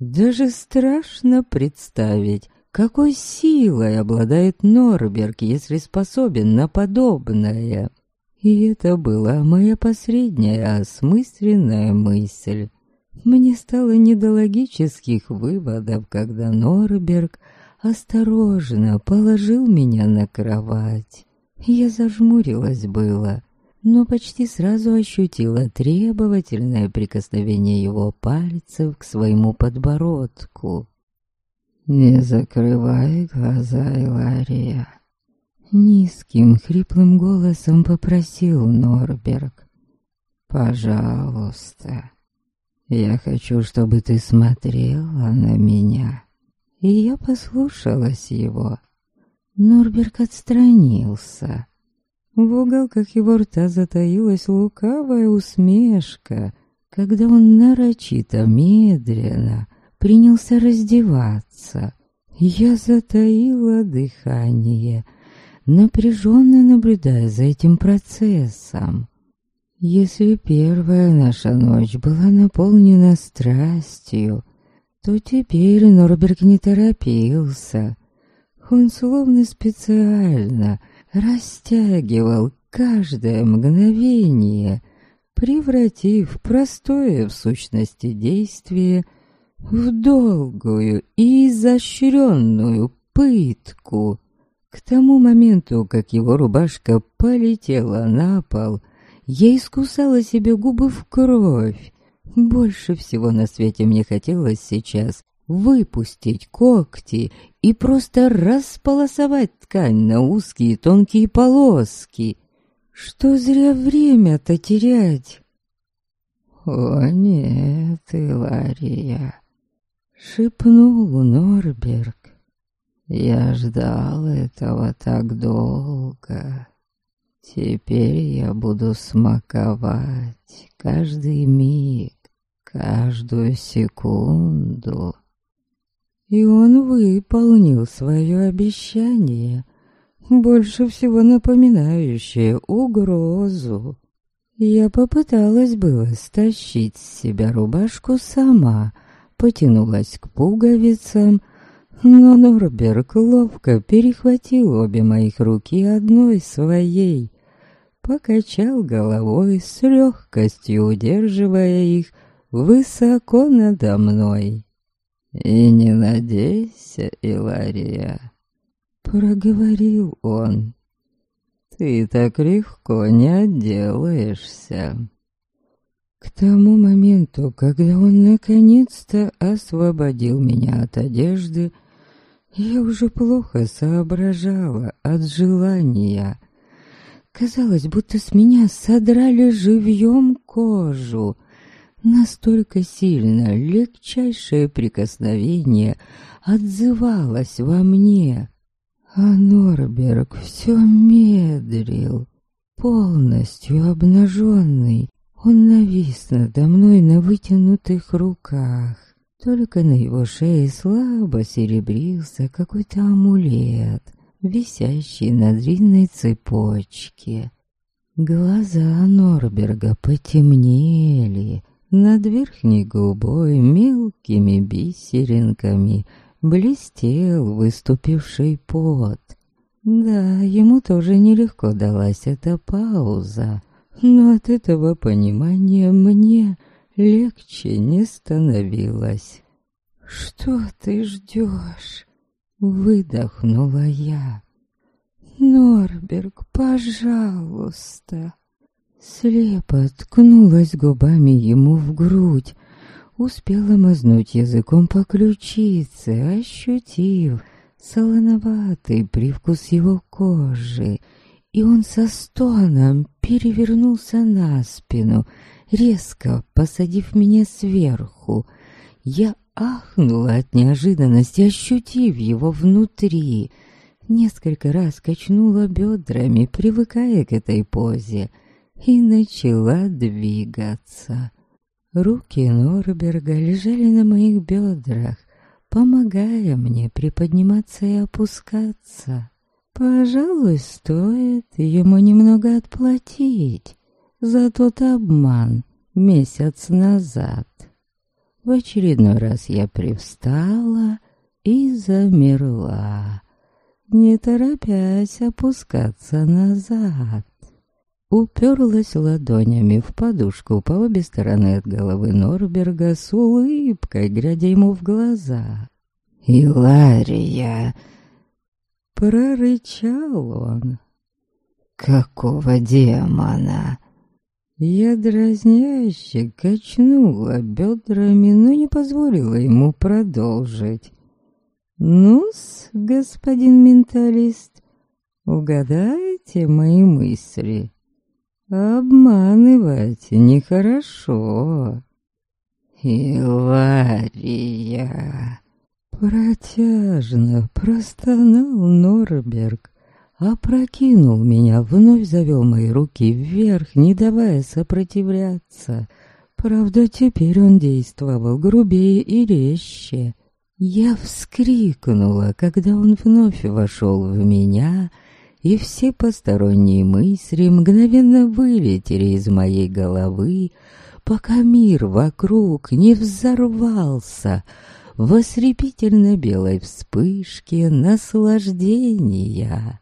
Даже страшно представить, какой силой обладает Норберг, если способен на подобное? И это была моя последняя осмысленная мысль. Мне стало не до логических выводов, когда Норберг осторожно положил меня на кровать. Я зажмурилась было, но почти сразу ощутила требовательное прикосновение его пальцев к своему подбородку. «Не закрывай глаза, Илария!» Низким, хриплым голосом попросил Норберг. «Пожалуйста, я хочу, чтобы ты смотрела на меня». И я послушалась его. Норберг отстранился. В уголках его рта затаилась лукавая усмешка, когда он нарочито, медленно принялся раздеваться. Я затаила дыхание, напряженно наблюдая за этим процессом. Если первая наша ночь была наполнена страстью, то теперь Норберг не торопился. Он словно специально растягивал каждое мгновение, превратив простое в сущности действие — в долгую и изощренную пытку. К тому моменту, как его рубашка полетела на пол, я искусала себе губы в кровь. Больше всего на свете мне хотелось сейчас выпустить когти и просто располосовать ткань на узкие тонкие полоски. Что зря время-то терять? О нет, Илария, Шепнул Норберг. Я ждал этого так долго. Теперь я буду смаковать каждый миг, каждую секунду. И он выполнил свое обещание, больше всего напоминающее угрозу. Я попыталась было стащить с себя рубашку сама, потянулась к пуговицам, но Норберг ловко перехватил обе моих руки одной своей, покачал головой с легкостью, удерживая их высоко надо мной. «И не надейся, Илария», — проговорил он, — «ты так легко не отделаешься». К тому моменту, когда он наконец-то освободил меня от одежды, я уже плохо соображала от желания. Казалось, будто с меня содрали живьем кожу. Настолько сильно легчайшее прикосновение отзывалось во мне. А Норберг все медлил, полностью обнаженный. Он навис надо мной на вытянутых руках. Только на его шее слабо серебрился какой-то амулет, висящий на длинной цепочке. Глаза Норберга потемнели, над верхней губой мелкими бисеринками блестел выступивший пот. Да, ему тоже нелегко далась эта пауза, но от этого понимания мне легче не становилось. «Что ты ждешь?» — выдохнула я. «Норберг, пожалуйста!» Слепо ткнулась губами ему в грудь, успела мазнуть языком по ключице, ощутив солоноватый привкус его кожи, и он со стоном перевернулся на спину, резко посадив меня сверху. Я ахнула от неожиданности, ощутив его внутри. Несколько раз качнула бедрами, привыкая к этой позе, и начала двигаться. Руки Норберга лежали на моих бедрах, помогая мне приподниматься и опускаться. Пожалуй, стоит ему немного отплатить за тот обман месяц назад. В очередной раз я привстала и замерла, не торопясь опускаться назад. Уперлась ладонями в подушку по обе стороны от головы Норберга с улыбкой, глядя ему в глаза. «Илария!» Прорычал он. «Какого демона?» Я дразняще качнула бедрами, но не позволила ему продолжить. «Ну-с, господин менталист, угадайте мои мысли. Обманывать нехорошо». «Илария!» Протяжно простонал Норберг, опрокинул меня, вновь завел мои руки вверх, не давая сопротивляться. Правда, теперь он действовал грубее и резче. Я вскрикнула, когда он вновь вошел в меня, и все посторонние мысли мгновенно вылетели из моей головы, пока мир вокруг не взорвался — в ослепительно-белой вспышке наслаждения.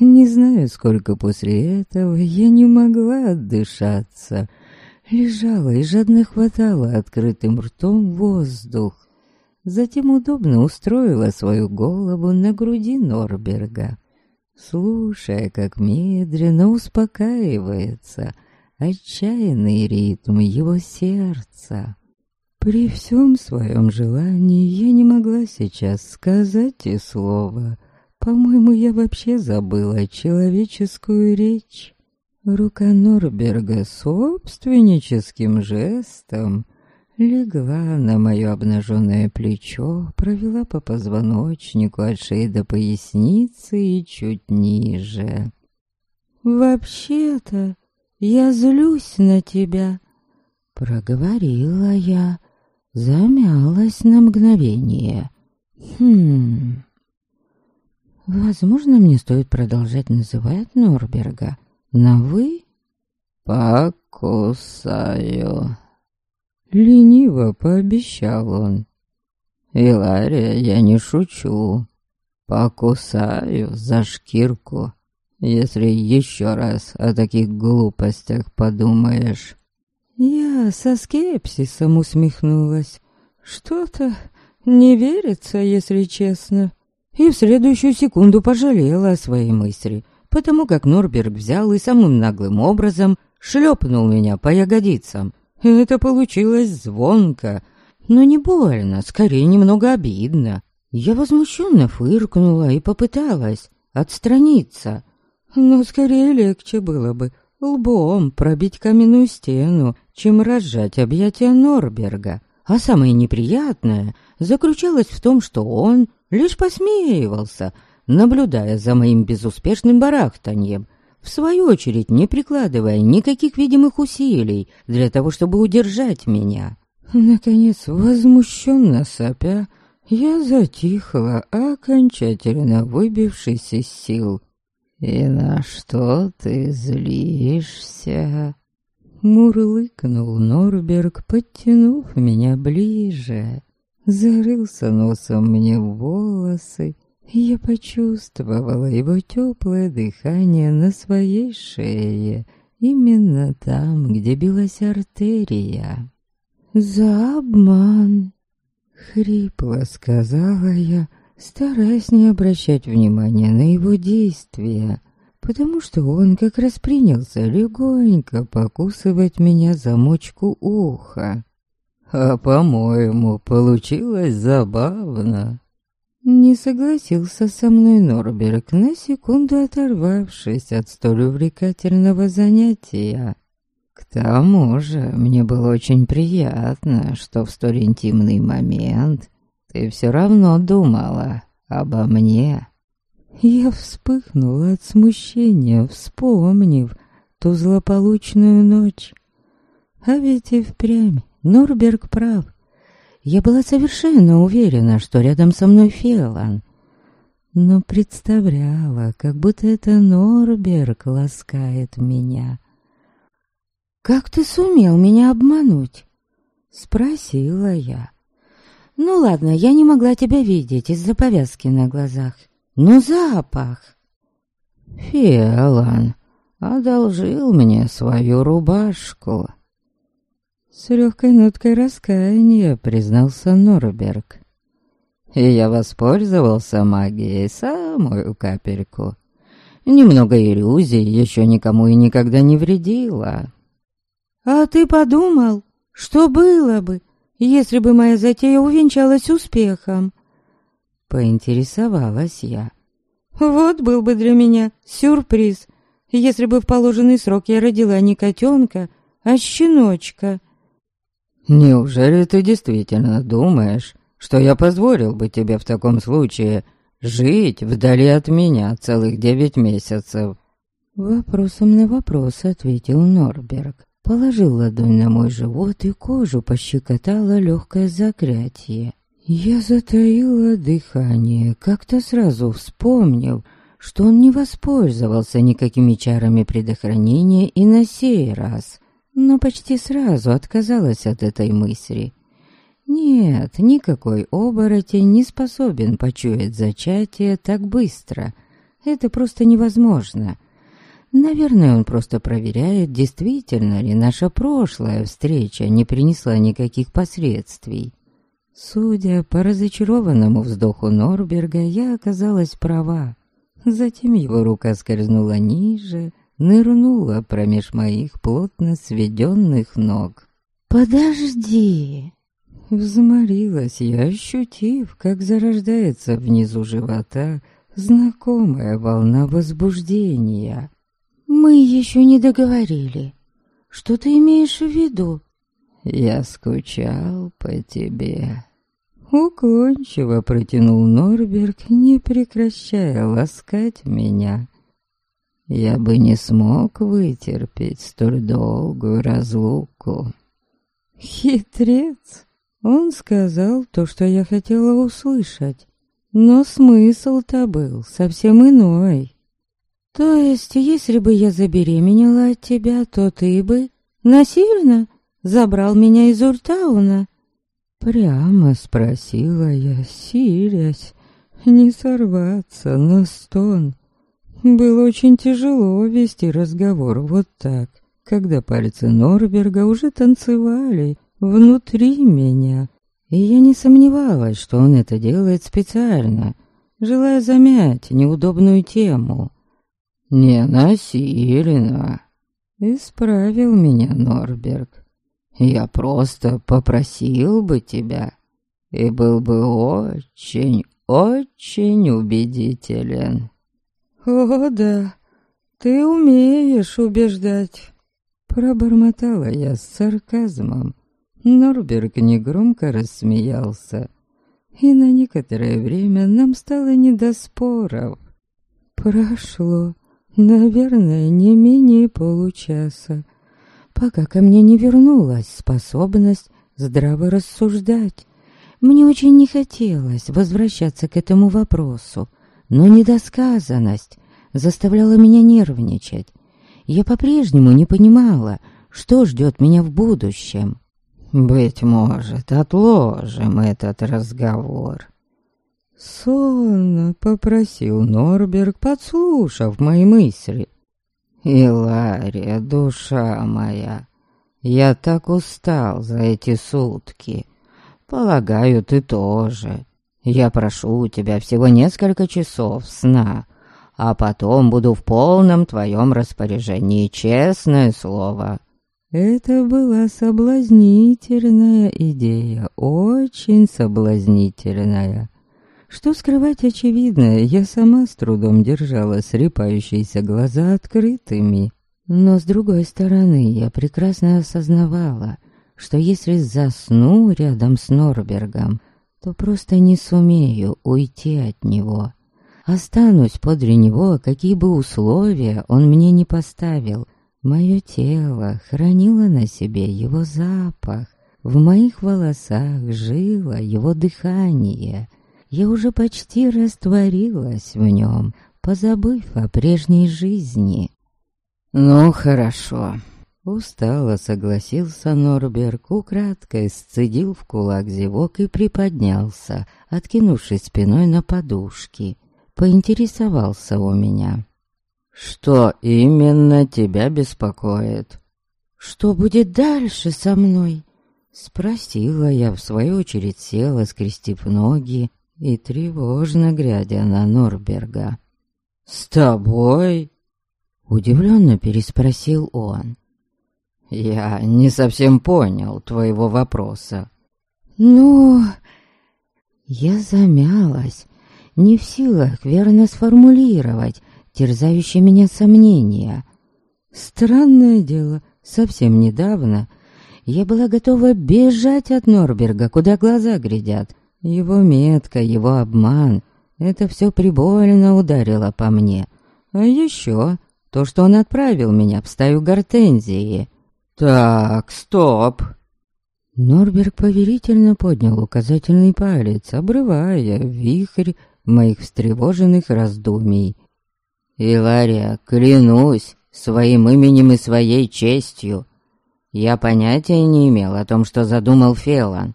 Не знаю, сколько после этого я не могла отдышаться. Лежала и жадно хватала открытым ртом воздух. Затем удобно устроила свою голову на груди Норберга, слушая, как медленно успокаивается отчаянный ритм его сердца. При всем своем желании я не могла сейчас сказать и слова. По-моему, я вообще забыла человеческую речь. Рука Норберга собственническим жестом легла на мое обнаженное плечо, провела по позвоночнику от шеи до поясницы и чуть ниже. «Вообще-то я злюсь на тебя», — проговорила я, замялась на мгновение. Хм... Возможно, мне стоит продолжать называть Норберга на «вы»? «Покусаю», — лениво пообещал он. «Илария, я не шучу. Покусаю за шкирку, если еще раз о таких глупостях подумаешь». Я со скепсисом усмехнулась. Что-то не верится, если честно. И в следующую секунду пожалела о своей мысли, потому как Норберг взял и самым наглым образом шлепнул меня по ягодицам. Это получилось звонко, но не больно, скорее немного обидно. Я возмущенно фыркнула и попыталась отстраниться. Но скорее легче было бы лбом пробить каменную стену, чем разжать объятия Норберга. А самое неприятное заключалось в том, что он лишь посмеивался наблюдая за моим безуспешным барахтаньем, в свою очередь не прикладывая никаких видимых усилий для того, чтобы удержать меня. Наконец, возмущенно сопя, я затихла, окончательно выбившись из сил. «И на что ты злишься?» Мурлыкнул Норберг, подтянув меня ближе. Зарылся носом мне в волосы, я почувствовала его теплое дыхание на своей шее, именно там, где билась артерия. «За обман!» — хрипло сказала я, стараясь не обращать внимания на его действия, потому что он как раз принялся легонько покусывать меня за мочку уха. А, по-моему, получилось забавно. Не согласился со мной Норберг, на секунду оторвавшись от столь увлекательного занятия. К тому же, мне было очень приятно, что в столь интимный момент ты все равно думала обо мне. Я вспыхнула от смущения, вспомнив ту злополучную ночь. А ведь и впрямь Норберг прав. Я была совершенно уверена, что рядом со мной Фелан. Но представляла, как будто это Норберг ласкает меня. «Как ты сумел меня обмануть?» Спросила я. «Ну ладно, я не могла тебя видеть из-за повязки на глазах. Но запах...» «Фиалан одолжил мне свою рубашку». С легкой ноткой раскаяния признался Норберг. И я воспользовался магией самую капельку. Немного иллюзий еще никому и никогда не вредила. «А ты подумал, что было бы, если бы моя затея увенчалась успехом?» Поинтересовалась я. «Вот был бы для меня сюрприз, если бы в положенный срок я родила не котенка, а щеночка». «Неужели ты действительно думаешь, что я позволил бы тебе в таком случае жить вдали от меня целых девять месяцев?» Вопросом на вопрос ответил Норберг. Положил ладонь на мой живот и кожу пощекотало легкое закрятие. Я затаила дыхание, как-то сразу вспомнил, что он не воспользовался никакими чарами предохранения и на сей раз, но почти сразу отказалась от этой мысли. Нет, никакой оборотень не способен почуять зачатие так быстро. Это просто невозможно. Наверное, он просто проверяет, действительно ли наша прошлая встреча не принесла никаких последствий. Судя по разочарованному вздоху Норберга, я оказалась права. Затем его рука скользнула ниже, нырнула промеж моих плотно сведенных ног. «Подожди!» Взморилась я, ощутив, как зарождается внизу живота знакомая волна возбуждения. «Мы еще не договорили. Что ты имеешь в виду?» «Я скучал по тебе». Уклончиво протянул Норберг, не прекращая ласкать меня. Я бы не смог вытерпеть столь долгую разлуку. Хитрец! Он сказал то, что я хотела услышать, но смысл-то был совсем иной. То есть, если бы я забеременела от тебя, то ты бы насильно забрал меня из Уртауна? Прямо спросила я, силясь, не сорваться на стон. Было очень тяжело вести разговор вот так, когда пальцы Норберга уже танцевали внутри меня. И я не сомневалась, что он это делает специально, желая замять неудобную тему. «Не насильно», — исправил меня Норберг. «Я просто попросил бы тебя, и был бы очень, очень убедителен». «О, да, ты умеешь убеждать», — пробормотала я с сарказмом. Норберг негромко рассмеялся. и на некоторое время нам стало не до споров. Прошло, наверное, не менее получаса, пока ко мне не вернулась способность здраво рассуждать. Мне очень не хотелось возвращаться к этому вопросу, но недосказанность заставляла меня нервничать. Я по-прежнему не понимала, что ждет меня в будущем. «Быть может, отложим этот разговор», Сонно попросил Норберг, подслушав мои мысли. «Илария, душа моя, я так устал за эти сутки. Полагаю, ты тоже. Я прошу у тебя всего несколько часов сна, а потом буду в полном твоем распоряжении, честное слово». Это была соблазнительная идея, очень соблазнительная. Что скрывать очевидное, я сама с трудом держала срепающиеся глаза открытыми. Но с другой стороны, я прекрасно осознавала, что если засну рядом с Норбергом, то просто не сумею уйти от него. Останусь подле него, какие бы условия он мне не поставил. Мое тело хранило на себе его запах, в моих волосах жило его дыхание — я уже почти растворилась в нем, позабыв о прежней жизни. «Ну, хорошо», — устало согласился Норберг, украдкой сцедил в кулак зевок и приподнялся, откинувшись спиной на подушки. Поинтересовался у меня. «Что именно тебя беспокоит?» «Что будет дальше со мной?» Спросила я, в свою очередь села, скрестив ноги, и тревожно глядя на Норберга. «С тобой?» Удивленно переспросил он. «Я не совсем понял твоего вопроса». «Ну...» Я замялась, не в силах верно сформулировать терзающие меня сомнения. Странное дело, совсем недавно я была готова бежать от Норберга, куда глаза глядят, его метка, его обман — это все прибольно ударило по мне. А еще то, что он отправил меня в стаю гортензии. «Так, стоп!» Норберг поверительно поднял указательный палец, обрывая вихрь моих встревоженных раздумий. «Илария, клянусь своим именем и своей честью, я понятия не имел о том, что задумал Фелан.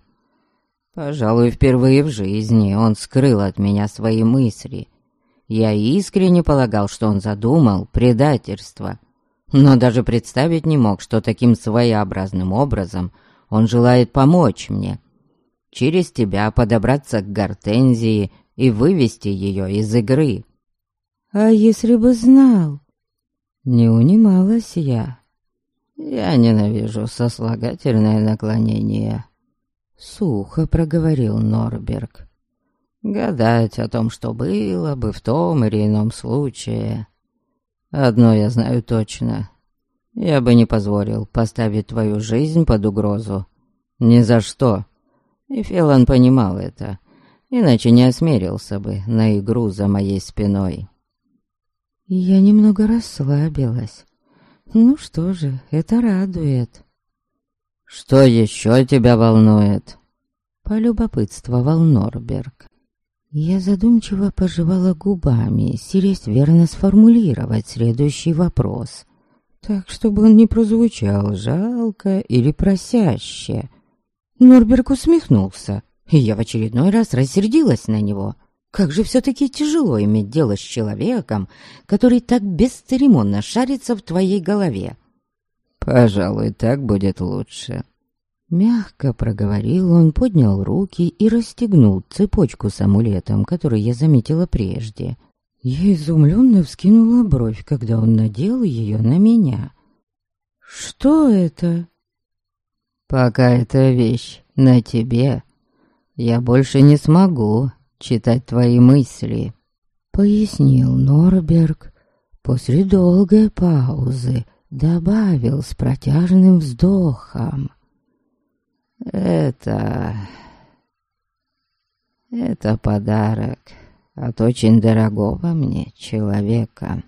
Пожалуй, впервые в жизни он скрыл от меня свои мысли. Я искренне полагал, что он задумал предательство. Но даже представить не мог, что таким своеобразным образом он желает помочь мне. Через тебя подобраться к Гортензии и вывести ее из игры. А если бы знал? Не унималась я. Я ненавижу сослагательное наклонение. Сухо проговорил Норберг. Гадать о том, что было бы в том или ином случае. Одно я знаю точно. Я бы не позволил поставить твою жизнь под угрозу. Ни за что. И Фелан понимал это, иначе не осмелился бы на игру за моей спиной. Я немного расслабилась. Ну что же, это радует. «Что еще тебя волнует?» Полюбопытствовал Норберг. Я задумчиво пожевала губами, силясь верно сформулировать следующий вопрос. Так, чтобы он не прозвучал жалко или просяще. Норберг усмехнулся, и я в очередной раз рассердилась на него. Как же все-таки тяжело иметь дело с человеком, который так бесцеремонно шарится в твоей голове. «Пожалуй, так будет лучше». Мягко проговорил он, поднял руки и расстегнул цепочку с амулетом, который я заметила прежде. Я изумленно вскинула бровь, когда он надел ее на меня. «Что это?» «Пока эта вещь на тебе, я больше не смогу читать твои мысли», — пояснил Норберг после долгой паузы, добавил с протяжным вздохом. «Это... Это подарок от очень дорогого мне человека.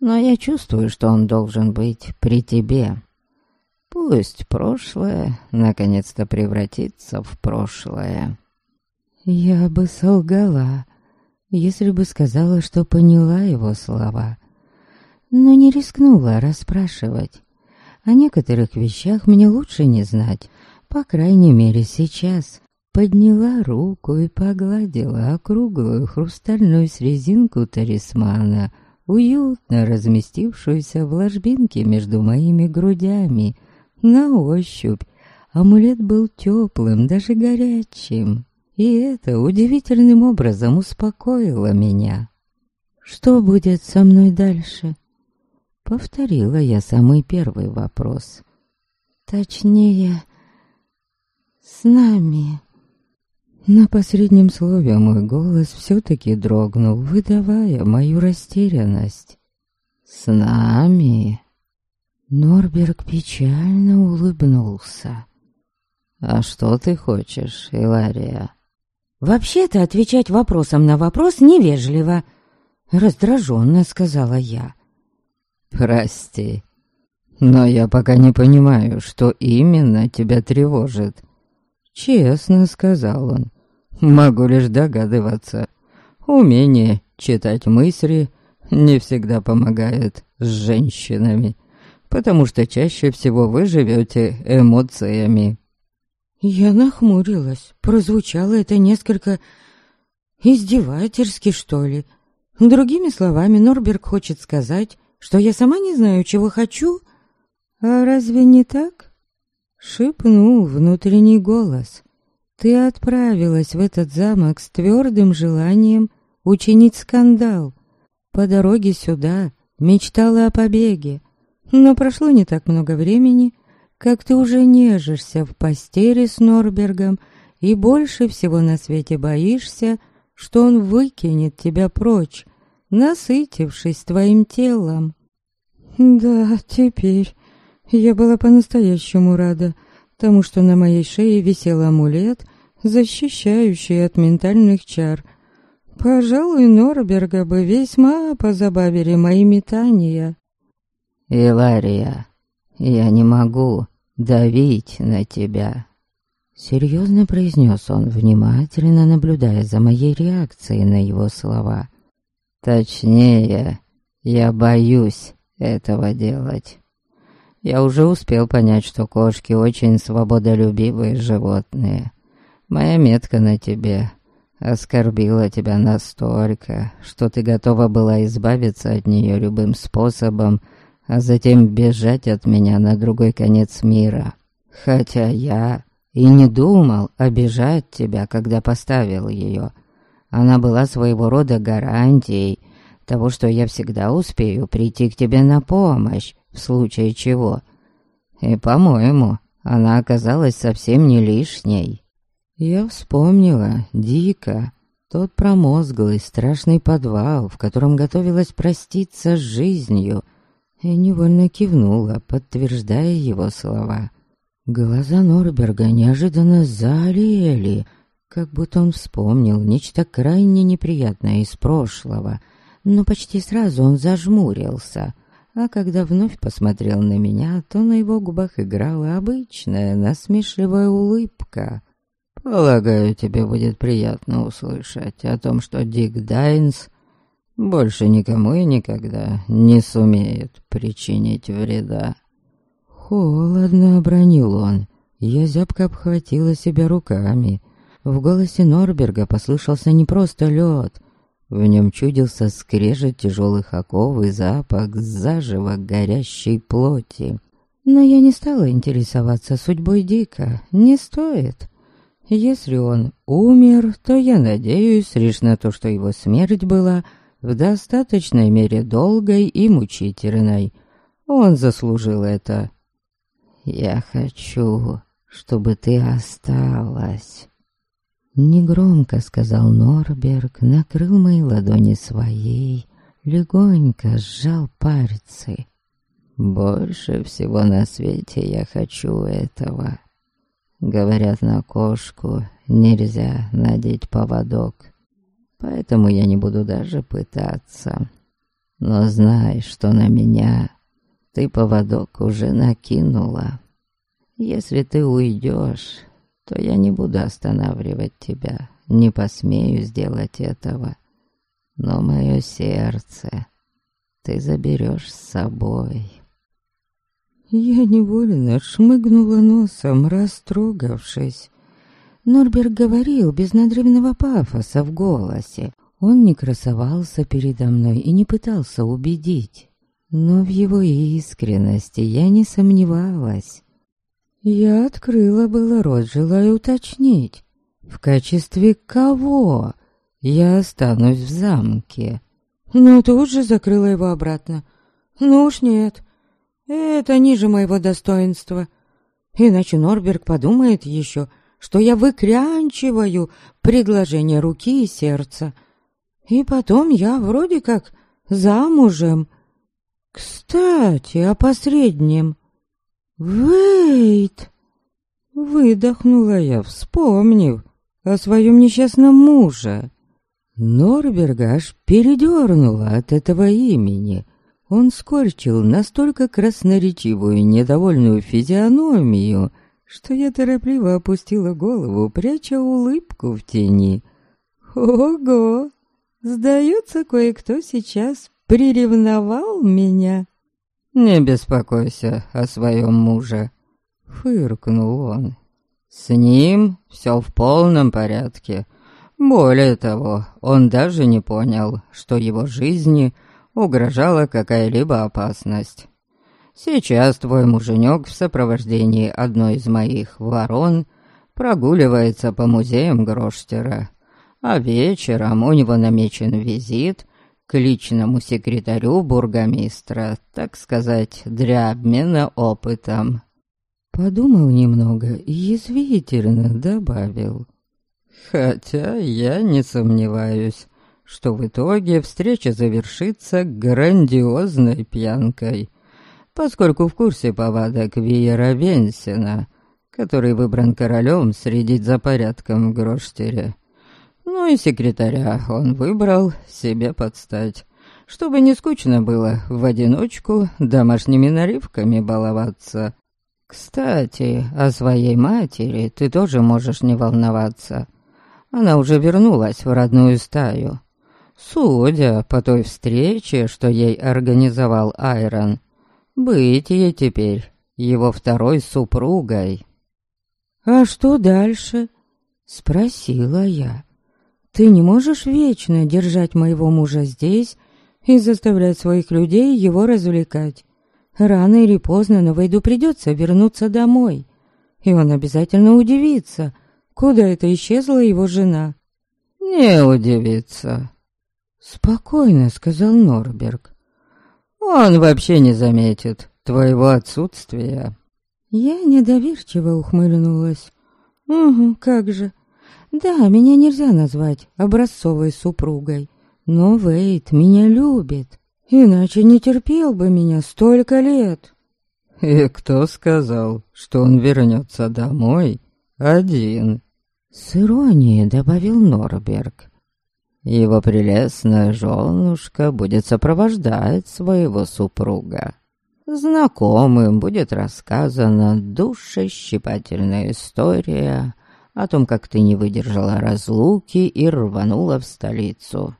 Но я чувствую, что он должен быть при тебе. Пусть прошлое наконец-то превратится в прошлое. Я бы солгала, если бы сказала, что поняла его слова, но не рискнула расспрашивать. О некоторых вещах мне лучше не знать, по крайней мере сейчас. Подняла руку и погладила округлую хрустальную срезинку талисмана, уютно разместившуюся в ложбинке между моими грудями, на ощупь. Амулет был теплым, даже горячим, и это удивительным образом успокоило меня. «Что будет со мной дальше?» Повторила я самый первый вопрос. «Точнее, с нами». На последнем слове мой голос все-таки дрогнул, выдавая мою растерянность. «С нами?» Норберг печально улыбнулся. «А что ты хочешь, Илария?» «Вообще-то отвечать вопросом на вопрос невежливо», — раздраженно сказала я. «Прости, но я пока не понимаю, что именно тебя тревожит». Честно сказал он. «Могу лишь догадываться. Умение читать мысли не всегда помогает с женщинами» потому что чаще всего вы живете эмоциями. Я нахмурилась. Прозвучало это несколько издевательски, что ли. Другими словами, Норберг хочет сказать, что я сама не знаю, чего хочу. А разве не так? Шепнул внутренний голос. Ты отправилась в этот замок с твердым желанием учинить скандал. По дороге сюда мечтала о побеге, но прошло не так много времени, как ты уже нежишься в постели с Норбергом и больше всего на свете боишься, что он выкинет тебя прочь, насытившись твоим телом. Да, теперь я была по-настоящему рада тому, что на моей шее висел амулет, защищающий от ментальных чар. Пожалуй, Норберга бы весьма позабавили мои метания. «Илария, я не могу давить на тебя», — серьезно произнес он, внимательно наблюдая за моей реакцией на его слова. «Точнее, я боюсь этого делать. Я уже успел понять, что кошки очень свободолюбивые животные. Моя метка на тебе оскорбила тебя настолько, что ты готова была избавиться от нее любым способом, — а затем бежать от меня на другой конец мира. Хотя я и не думал обижать тебя, когда поставил ее. Она была своего рода гарантией того, что я всегда успею прийти к тебе на помощь, в случае чего. И, по-моему, она оказалась совсем не лишней. Я вспомнила дико тот промозглый страшный подвал, в котором готовилась проститься с жизнью — и невольно кивнула, подтверждая его слова. Глаза Норберга неожиданно залили, как будто он вспомнил нечто крайне неприятное из прошлого, но почти сразу он зажмурился, а когда вновь посмотрел на меня, то на его губах играла обычная насмешливая улыбка. «Полагаю, тебе будет приятно услышать о том, что Дик Дайнс больше никому и никогда не сумеет причинить вреда. Холодно обронил он. Я зябко обхватила себя руками. В голосе Норберга послышался не просто лед. В нем чудился скрежет тяжелых оков и запах заживо горящей плоти. Но я не стала интересоваться судьбой Дика. Не стоит. Если он умер, то я надеюсь лишь на то, что его смерть была в достаточной мере долгой и мучительной. Он заслужил это. «Я хочу, чтобы ты осталась», — негромко сказал Норберг, накрыл мои ладони своей, легонько сжал пальцы. «Больше всего на свете я хочу этого. Говорят, на кошку нельзя надеть поводок. Поэтому я не буду даже пытаться. Но знай, что на меня ты поводок уже накинула. Если ты уйдешь, то я не буду останавливать тебя, не посмею сделать этого. Но мое сердце ты заберешь с собой. Я невольно шмыгнула носом, растрогавшись. Норберг говорил без надрывного пафоса в голосе. Он не красовался передо мной и не пытался убедить. Но в его искренности я не сомневалась. Я открыла было рот, желая уточнить, в качестве кого я останусь в замке. Но тут же закрыла его обратно. Ну уж нет, это ниже моего достоинства. Иначе Норберг подумает еще, что я выкрянчиваю предложение руки и сердца. И потом я вроде как замужем. Кстати, о посреднем. «Вейт!» Выдохнула я, вспомнив о своем несчастном муже. Норберга аж передернула от этого имени. Он скорчил настолько красноречивую недовольную физиономию, что я торопливо опустила голову, пряча улыбку в тени. «Ого! Сдается, кое-кто сейчас приревновал меня!» «Не беспокойся о своем муже», — фыркнул он. «С ним все в полном порядке. Более того, он даже не понял, что его жизни угрожала какая-либо опасность. Сейчас твой муженек в сопровождении одной из моих ворон прогуливается по музеям Гроштера, а вечером у него намечен визит к личному секретарю бургомистра, так сказать, для обмена опытом. Подумал немного и язвительно добавил. Хотя я не сомневаюсь, что в итоге встреча завершится грандиозной пьянкой, поскольку в курсе повадок Виера Венсина, который выбран королем следить за порядком в Гроштере. Ну и секретаря он выбрал себе подстать, чтобы не скучно было в одиночку домашними наливками баловаться. Кстати, о своей матери ты тоже можешь не волноваться. Она уже вернулась в родную стаю. Судя по той встрече, что ей организовал Айрон, быть ей теперь его второй супругой. «А что дальше?» — спросила я. «Ты не можешь вечно держать моего мужа здесь и заставлять своих людей его развлекать. Рано или поздно Новейду придется вернуться домой, и он обязательно удивится, куда это исчезла его жена». «Не удивится», Спокойно, сказал Норберг. Он вообще не заметит твоего отсутствия. Я недоверчиво ухмыльнулась. Угу, как же. Да, меня нельзя назвать образцовой супругой, но Вейт меня любит, иначе не терпел бы меня столько лет. И кто сказал, что он вернется домой один? С иронией добавил Норберг. Его прелестная женушка будет сопровождать своего супруга. Знакомым будет рассказана душещипательная история о том, как ты не выдержала разлуки и рванула в столицу.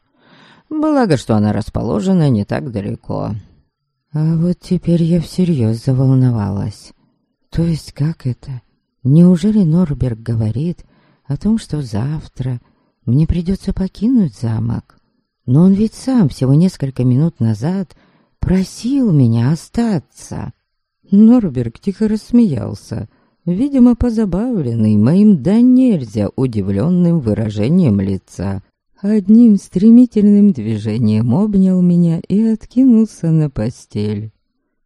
Благо, что она расположена не так далеко. А вот теперь я всерьез заволновалась. То есть как это? Неужели Норберг говорит о том, что завтра мне придется покинуть замок. Но он ведь сам всего несколько минут назад просил меня остаться. Норберг тихо рассмеялся, видимо, позабавленный моим да нельзя удивленным выражением лица. Одним стремительным движением обнял меня и откинулся на постель.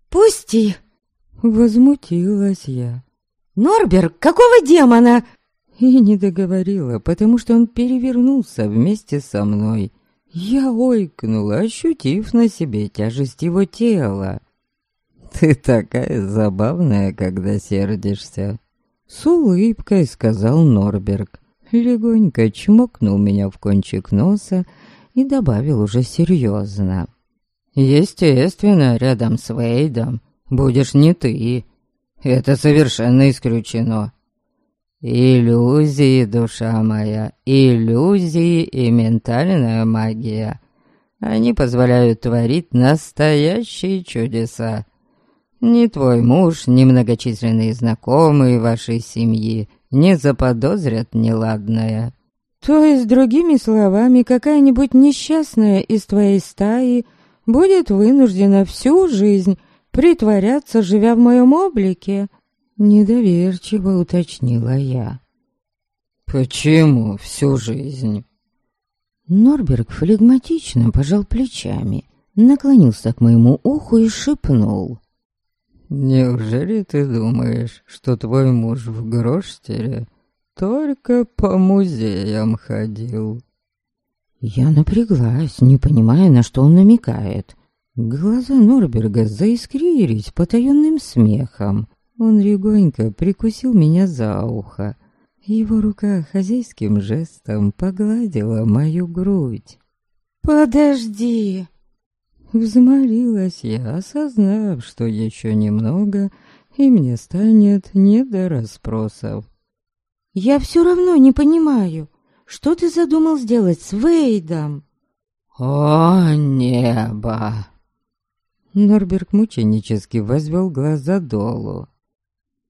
«Пусти!» — возмутилась я. «Норберг, какого демона?» и не договорила, потому что он перевернулся вместе со мной. Я ойкнула, ощутив на себе тяжесть его тела. «Ты такая забавная, когда сердишься», — С улыбкой сказал Норберг. Легонько чмокнул меня в кончик носа и добавил уже серьезно. Естественно, рядом с Вейдом будешь не ты. Это совершенно исключено. Иллюзии, душа моя, иллюзии и ментальная магия. Они позволяют творить настоящие чудеса. Ни твой муж, ни многочисленные знакомые вашей семьи не заподозрят неладное. То есть, другими словами, какая-нибудь несчастная из твоей стаи будет вынуждена всю жизнь притворяться, живя в моем облике?» Недоверчиво уточнила я. «Почему всю жизнь?» Норберг флегматично пожал плечами, наклонился к моему уху и шепнул. «Неужели ты думаешь, что твой муж в Гроштере только по музеям ходил?» Я напряглась, не понимая, на что он намекает. Глаза Норберга заискрились потаенным смехом. Он легонько прикусил меня за ухо. Его рука хозяйским жестом погладила мою грудь. «Подожди!» Взмолилась я, осознав, что еще немного, и мне станет не до расспросов. «Я все равно не понимаю, что ты задумал сделать с Вейдом?» «О, небо!» Норберг мученически возвел глаза долу.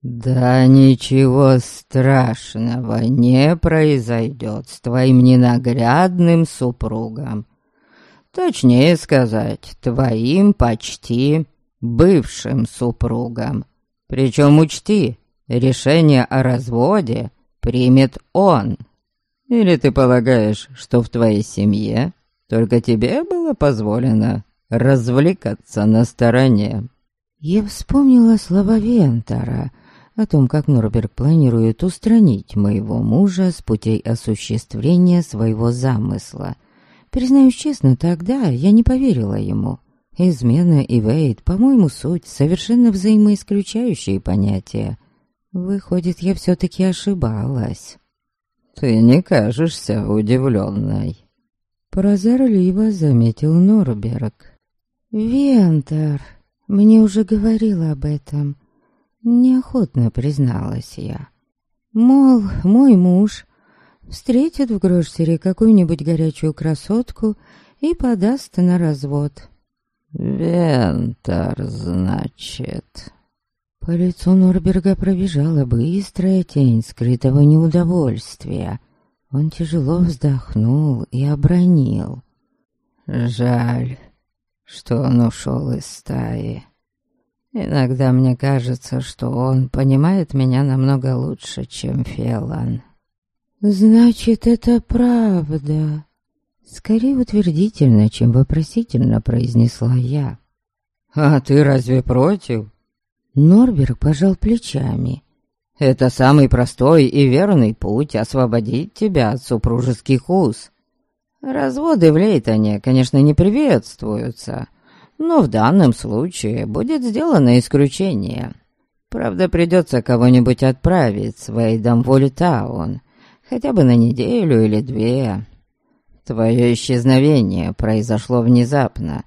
«Да ничего страшного не произойдет с твоим ненаглядным супругом. Точнее сказать, твоим почти бывшим супругом. Причем учти, решение о разводе примет он. Или ты полагаешь, что в твоей семье только тебе было позволено развлекаться на стороне. Я вспомнила слова Вентора о том, как Норберг планирует устранить моего мужа с путей осуществления своего замысла. Признаюсь честно, тогда я не поверила ему. Измена и Вейд, по-моему, суть совершенно взаимоисключающие понятия. Выходит, я все-таки ошибалась. «Ты не кажешься удивленной», — прозорливо заметил Норберг. «Вентер, мне уже говорил об этом», — неохотно призналась я. «Мол, мой муж встретит в Гроштере какую-нибудь горячую красотку и подаст на развод». «Вентер, значит...» По лицу Норберга пробежала быстрая тень скрытого неудовольствия. Он тяжело вздохнул и обронил. «Жаль, что он ушел из стаи. Иногда мне кажется, что он понимает меня намного лучше, чем Фелан. «Значит, это правда?» Скорее утвердительно, чем вопросительно произнесла я. «А ты разве против?» Норберг пожал плечами. «Это самый простой и верный путь освободить тебя от супружеских уз. Разводы в Лейтоне, конечно, не приветствуются, но в данном случае будет сделано исключение. Правда, придется кого-нибудь отправить с Вейдом в Ультаун, хотя бы на неделю или две. Твое исчезновение произошло внезапно,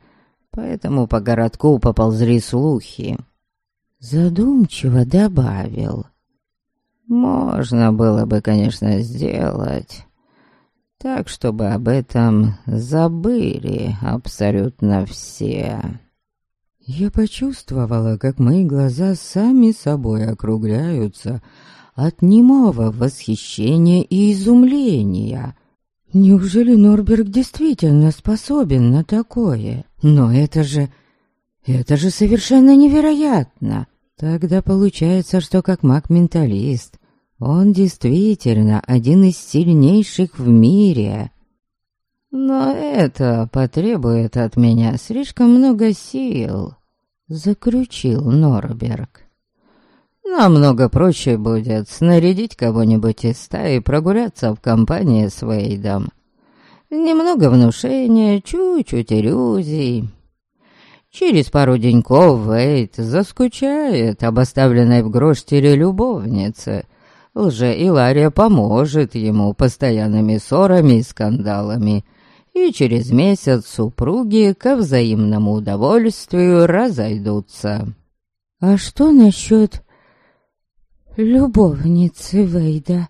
поэтому по городку поползли слухи. Задумчиво добавил. Можно было бы, конечно, сделать так, чтобы об этом забыли абсолютно все. Я почувствовала, как мои глаза сами собой округляются от немого восхищения и изумления. Неужели Норберг действительно способен на такое? Но это же... это же совершенно невероятно! Тогда получается, что как маг-менталист он действительно один из сильнейших в мире. Но это потребует от меня слишком много сил, заключил Норберг. Намного проще будет снарядить кого-нибудь из стаи прогуляться в компании с Вейдом. Немного внушения, чуть-чуть иллюзий. Через пару деньков Вейд заскучает об оставленной в грош любовнице — лже-Илария поможет ему постоянными ссорами и скандалами, и через месяц супруги ко взаимному удовольствию разойдутся. А что насчет любовницы Вейда?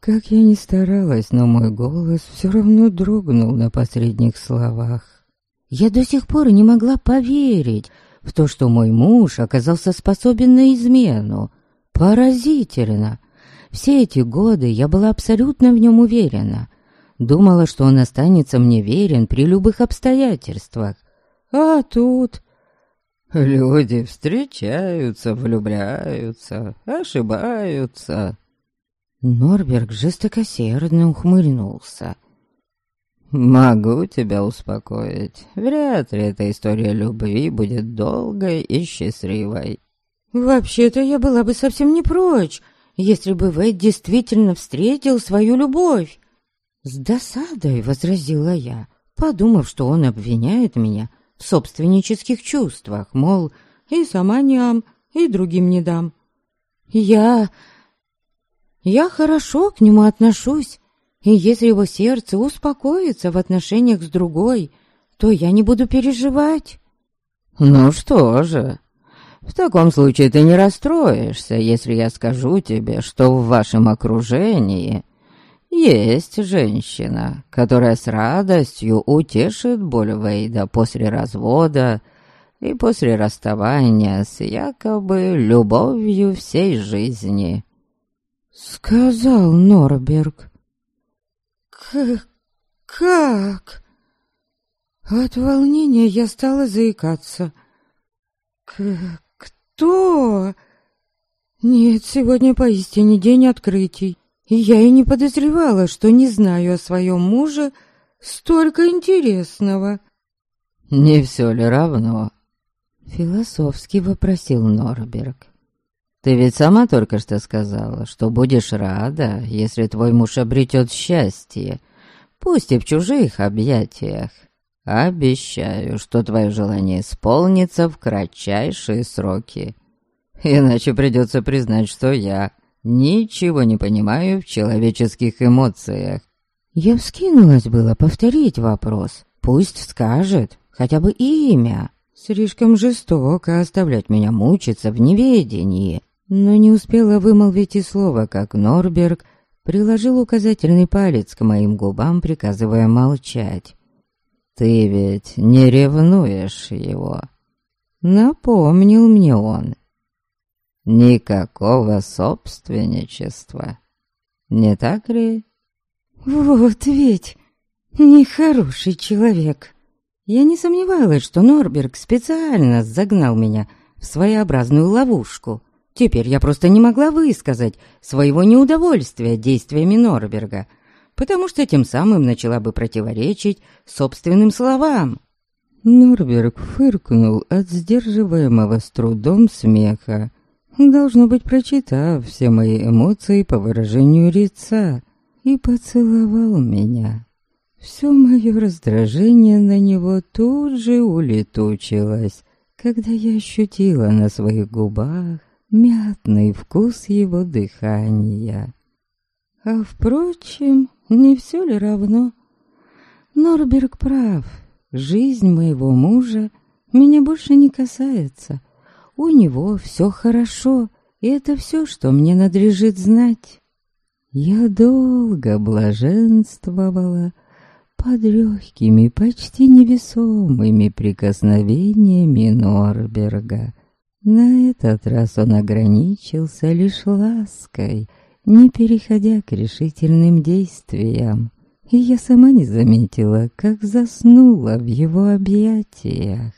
Как я ни старалась, но мой голос все равно дрогнул на последних словах. Я до сих пор не могла поверить в то, что мой муж оказался способен на измену. Поразительно! Все эти годы я была абсолютно в нем уверена. Думала, что он останется мне верен при любых обстоятельствах. А тут... Люди встречаются, влюбляются, ошибаются. Норберг жестокосердно ухмыльнулся. «Могу тебя успокоить. Вряд ли эта история любви будет долгой и счастливой». «Вообще-то я была бы совсем не прочь, если бы Вейд действительно встретил свою любовь. С досадой возразила я, подумав, что он обвиняет меня собственнических чувствах, мол, и сама не и другим не дам. Я... Я хорошо к нему отношусь, и если его сердце успокоится в отношениях с другой, то я не буду переживать. Ну что же, в таком случае ты не расстроишься, если я скажу тебе, что в вашем окружении есть женщина, которая с радостью утешит боль Вейда после развода и после расставания с якобы любовью всей жизни. Сказал Норберг. К как? От волнения я стала заикаться. К кто? Нет, сегодня поистине день открытий. И я и не подозревала, что не знаю о своем муже столько интересного. «Не все ли равно?» Философски вопросил Норберг. «Ты ведь сама только что сказала, что будешь рада, если твой муж обретет счастье, пусть и в чужих объятиях. Обещаю, что твое желание исполнится в кратчайшие сроки. Иначе придется признать, что я Ничего не понимаю в человеческих эмоциях. Я вскинулась было повторить вопрос. Пусть скажет хотя бы имя. Слишком жестоко оставлять меня мучиться в неведении. Но не успела вымолвить и слова, как Норберг приложил указательный палец к моим губам, приказывая молчать. «Ты ведь не ревнуешь его?» Напомнил мне он. Никакого собственничества. Не так ли? Вот ведь нехороший человек. Я не сомневалась, что Норберг специально загнал меня в своеобразную ловушку. Теперь я просто не могла высказать своего неудовольствия действиями Норберга, потому что тем самым начала бы противоречить собственным словам. Норберг фыркнул от сдерживаемого с трудом смеха должно быть, прочитав все мои эмоции по выражению лица, и поцеловал меня. Все мое раздражение на него тут же улетучилось, когда я ощутила на своих губах мятный вкус его дыхания. А впрочем, не все ли равно? Норберг прав, жизнь моего мужа меня больше не касается. У него все хорошо, и это все, что мне надлежит знать. Я долго блаженствовала под легкими, почти невесомыми прикосновениями Норберга. На этот раз он ограничился лишь лаской, не переходя к решительным действиям, и я сама не заметила, как заснула в его объятиях.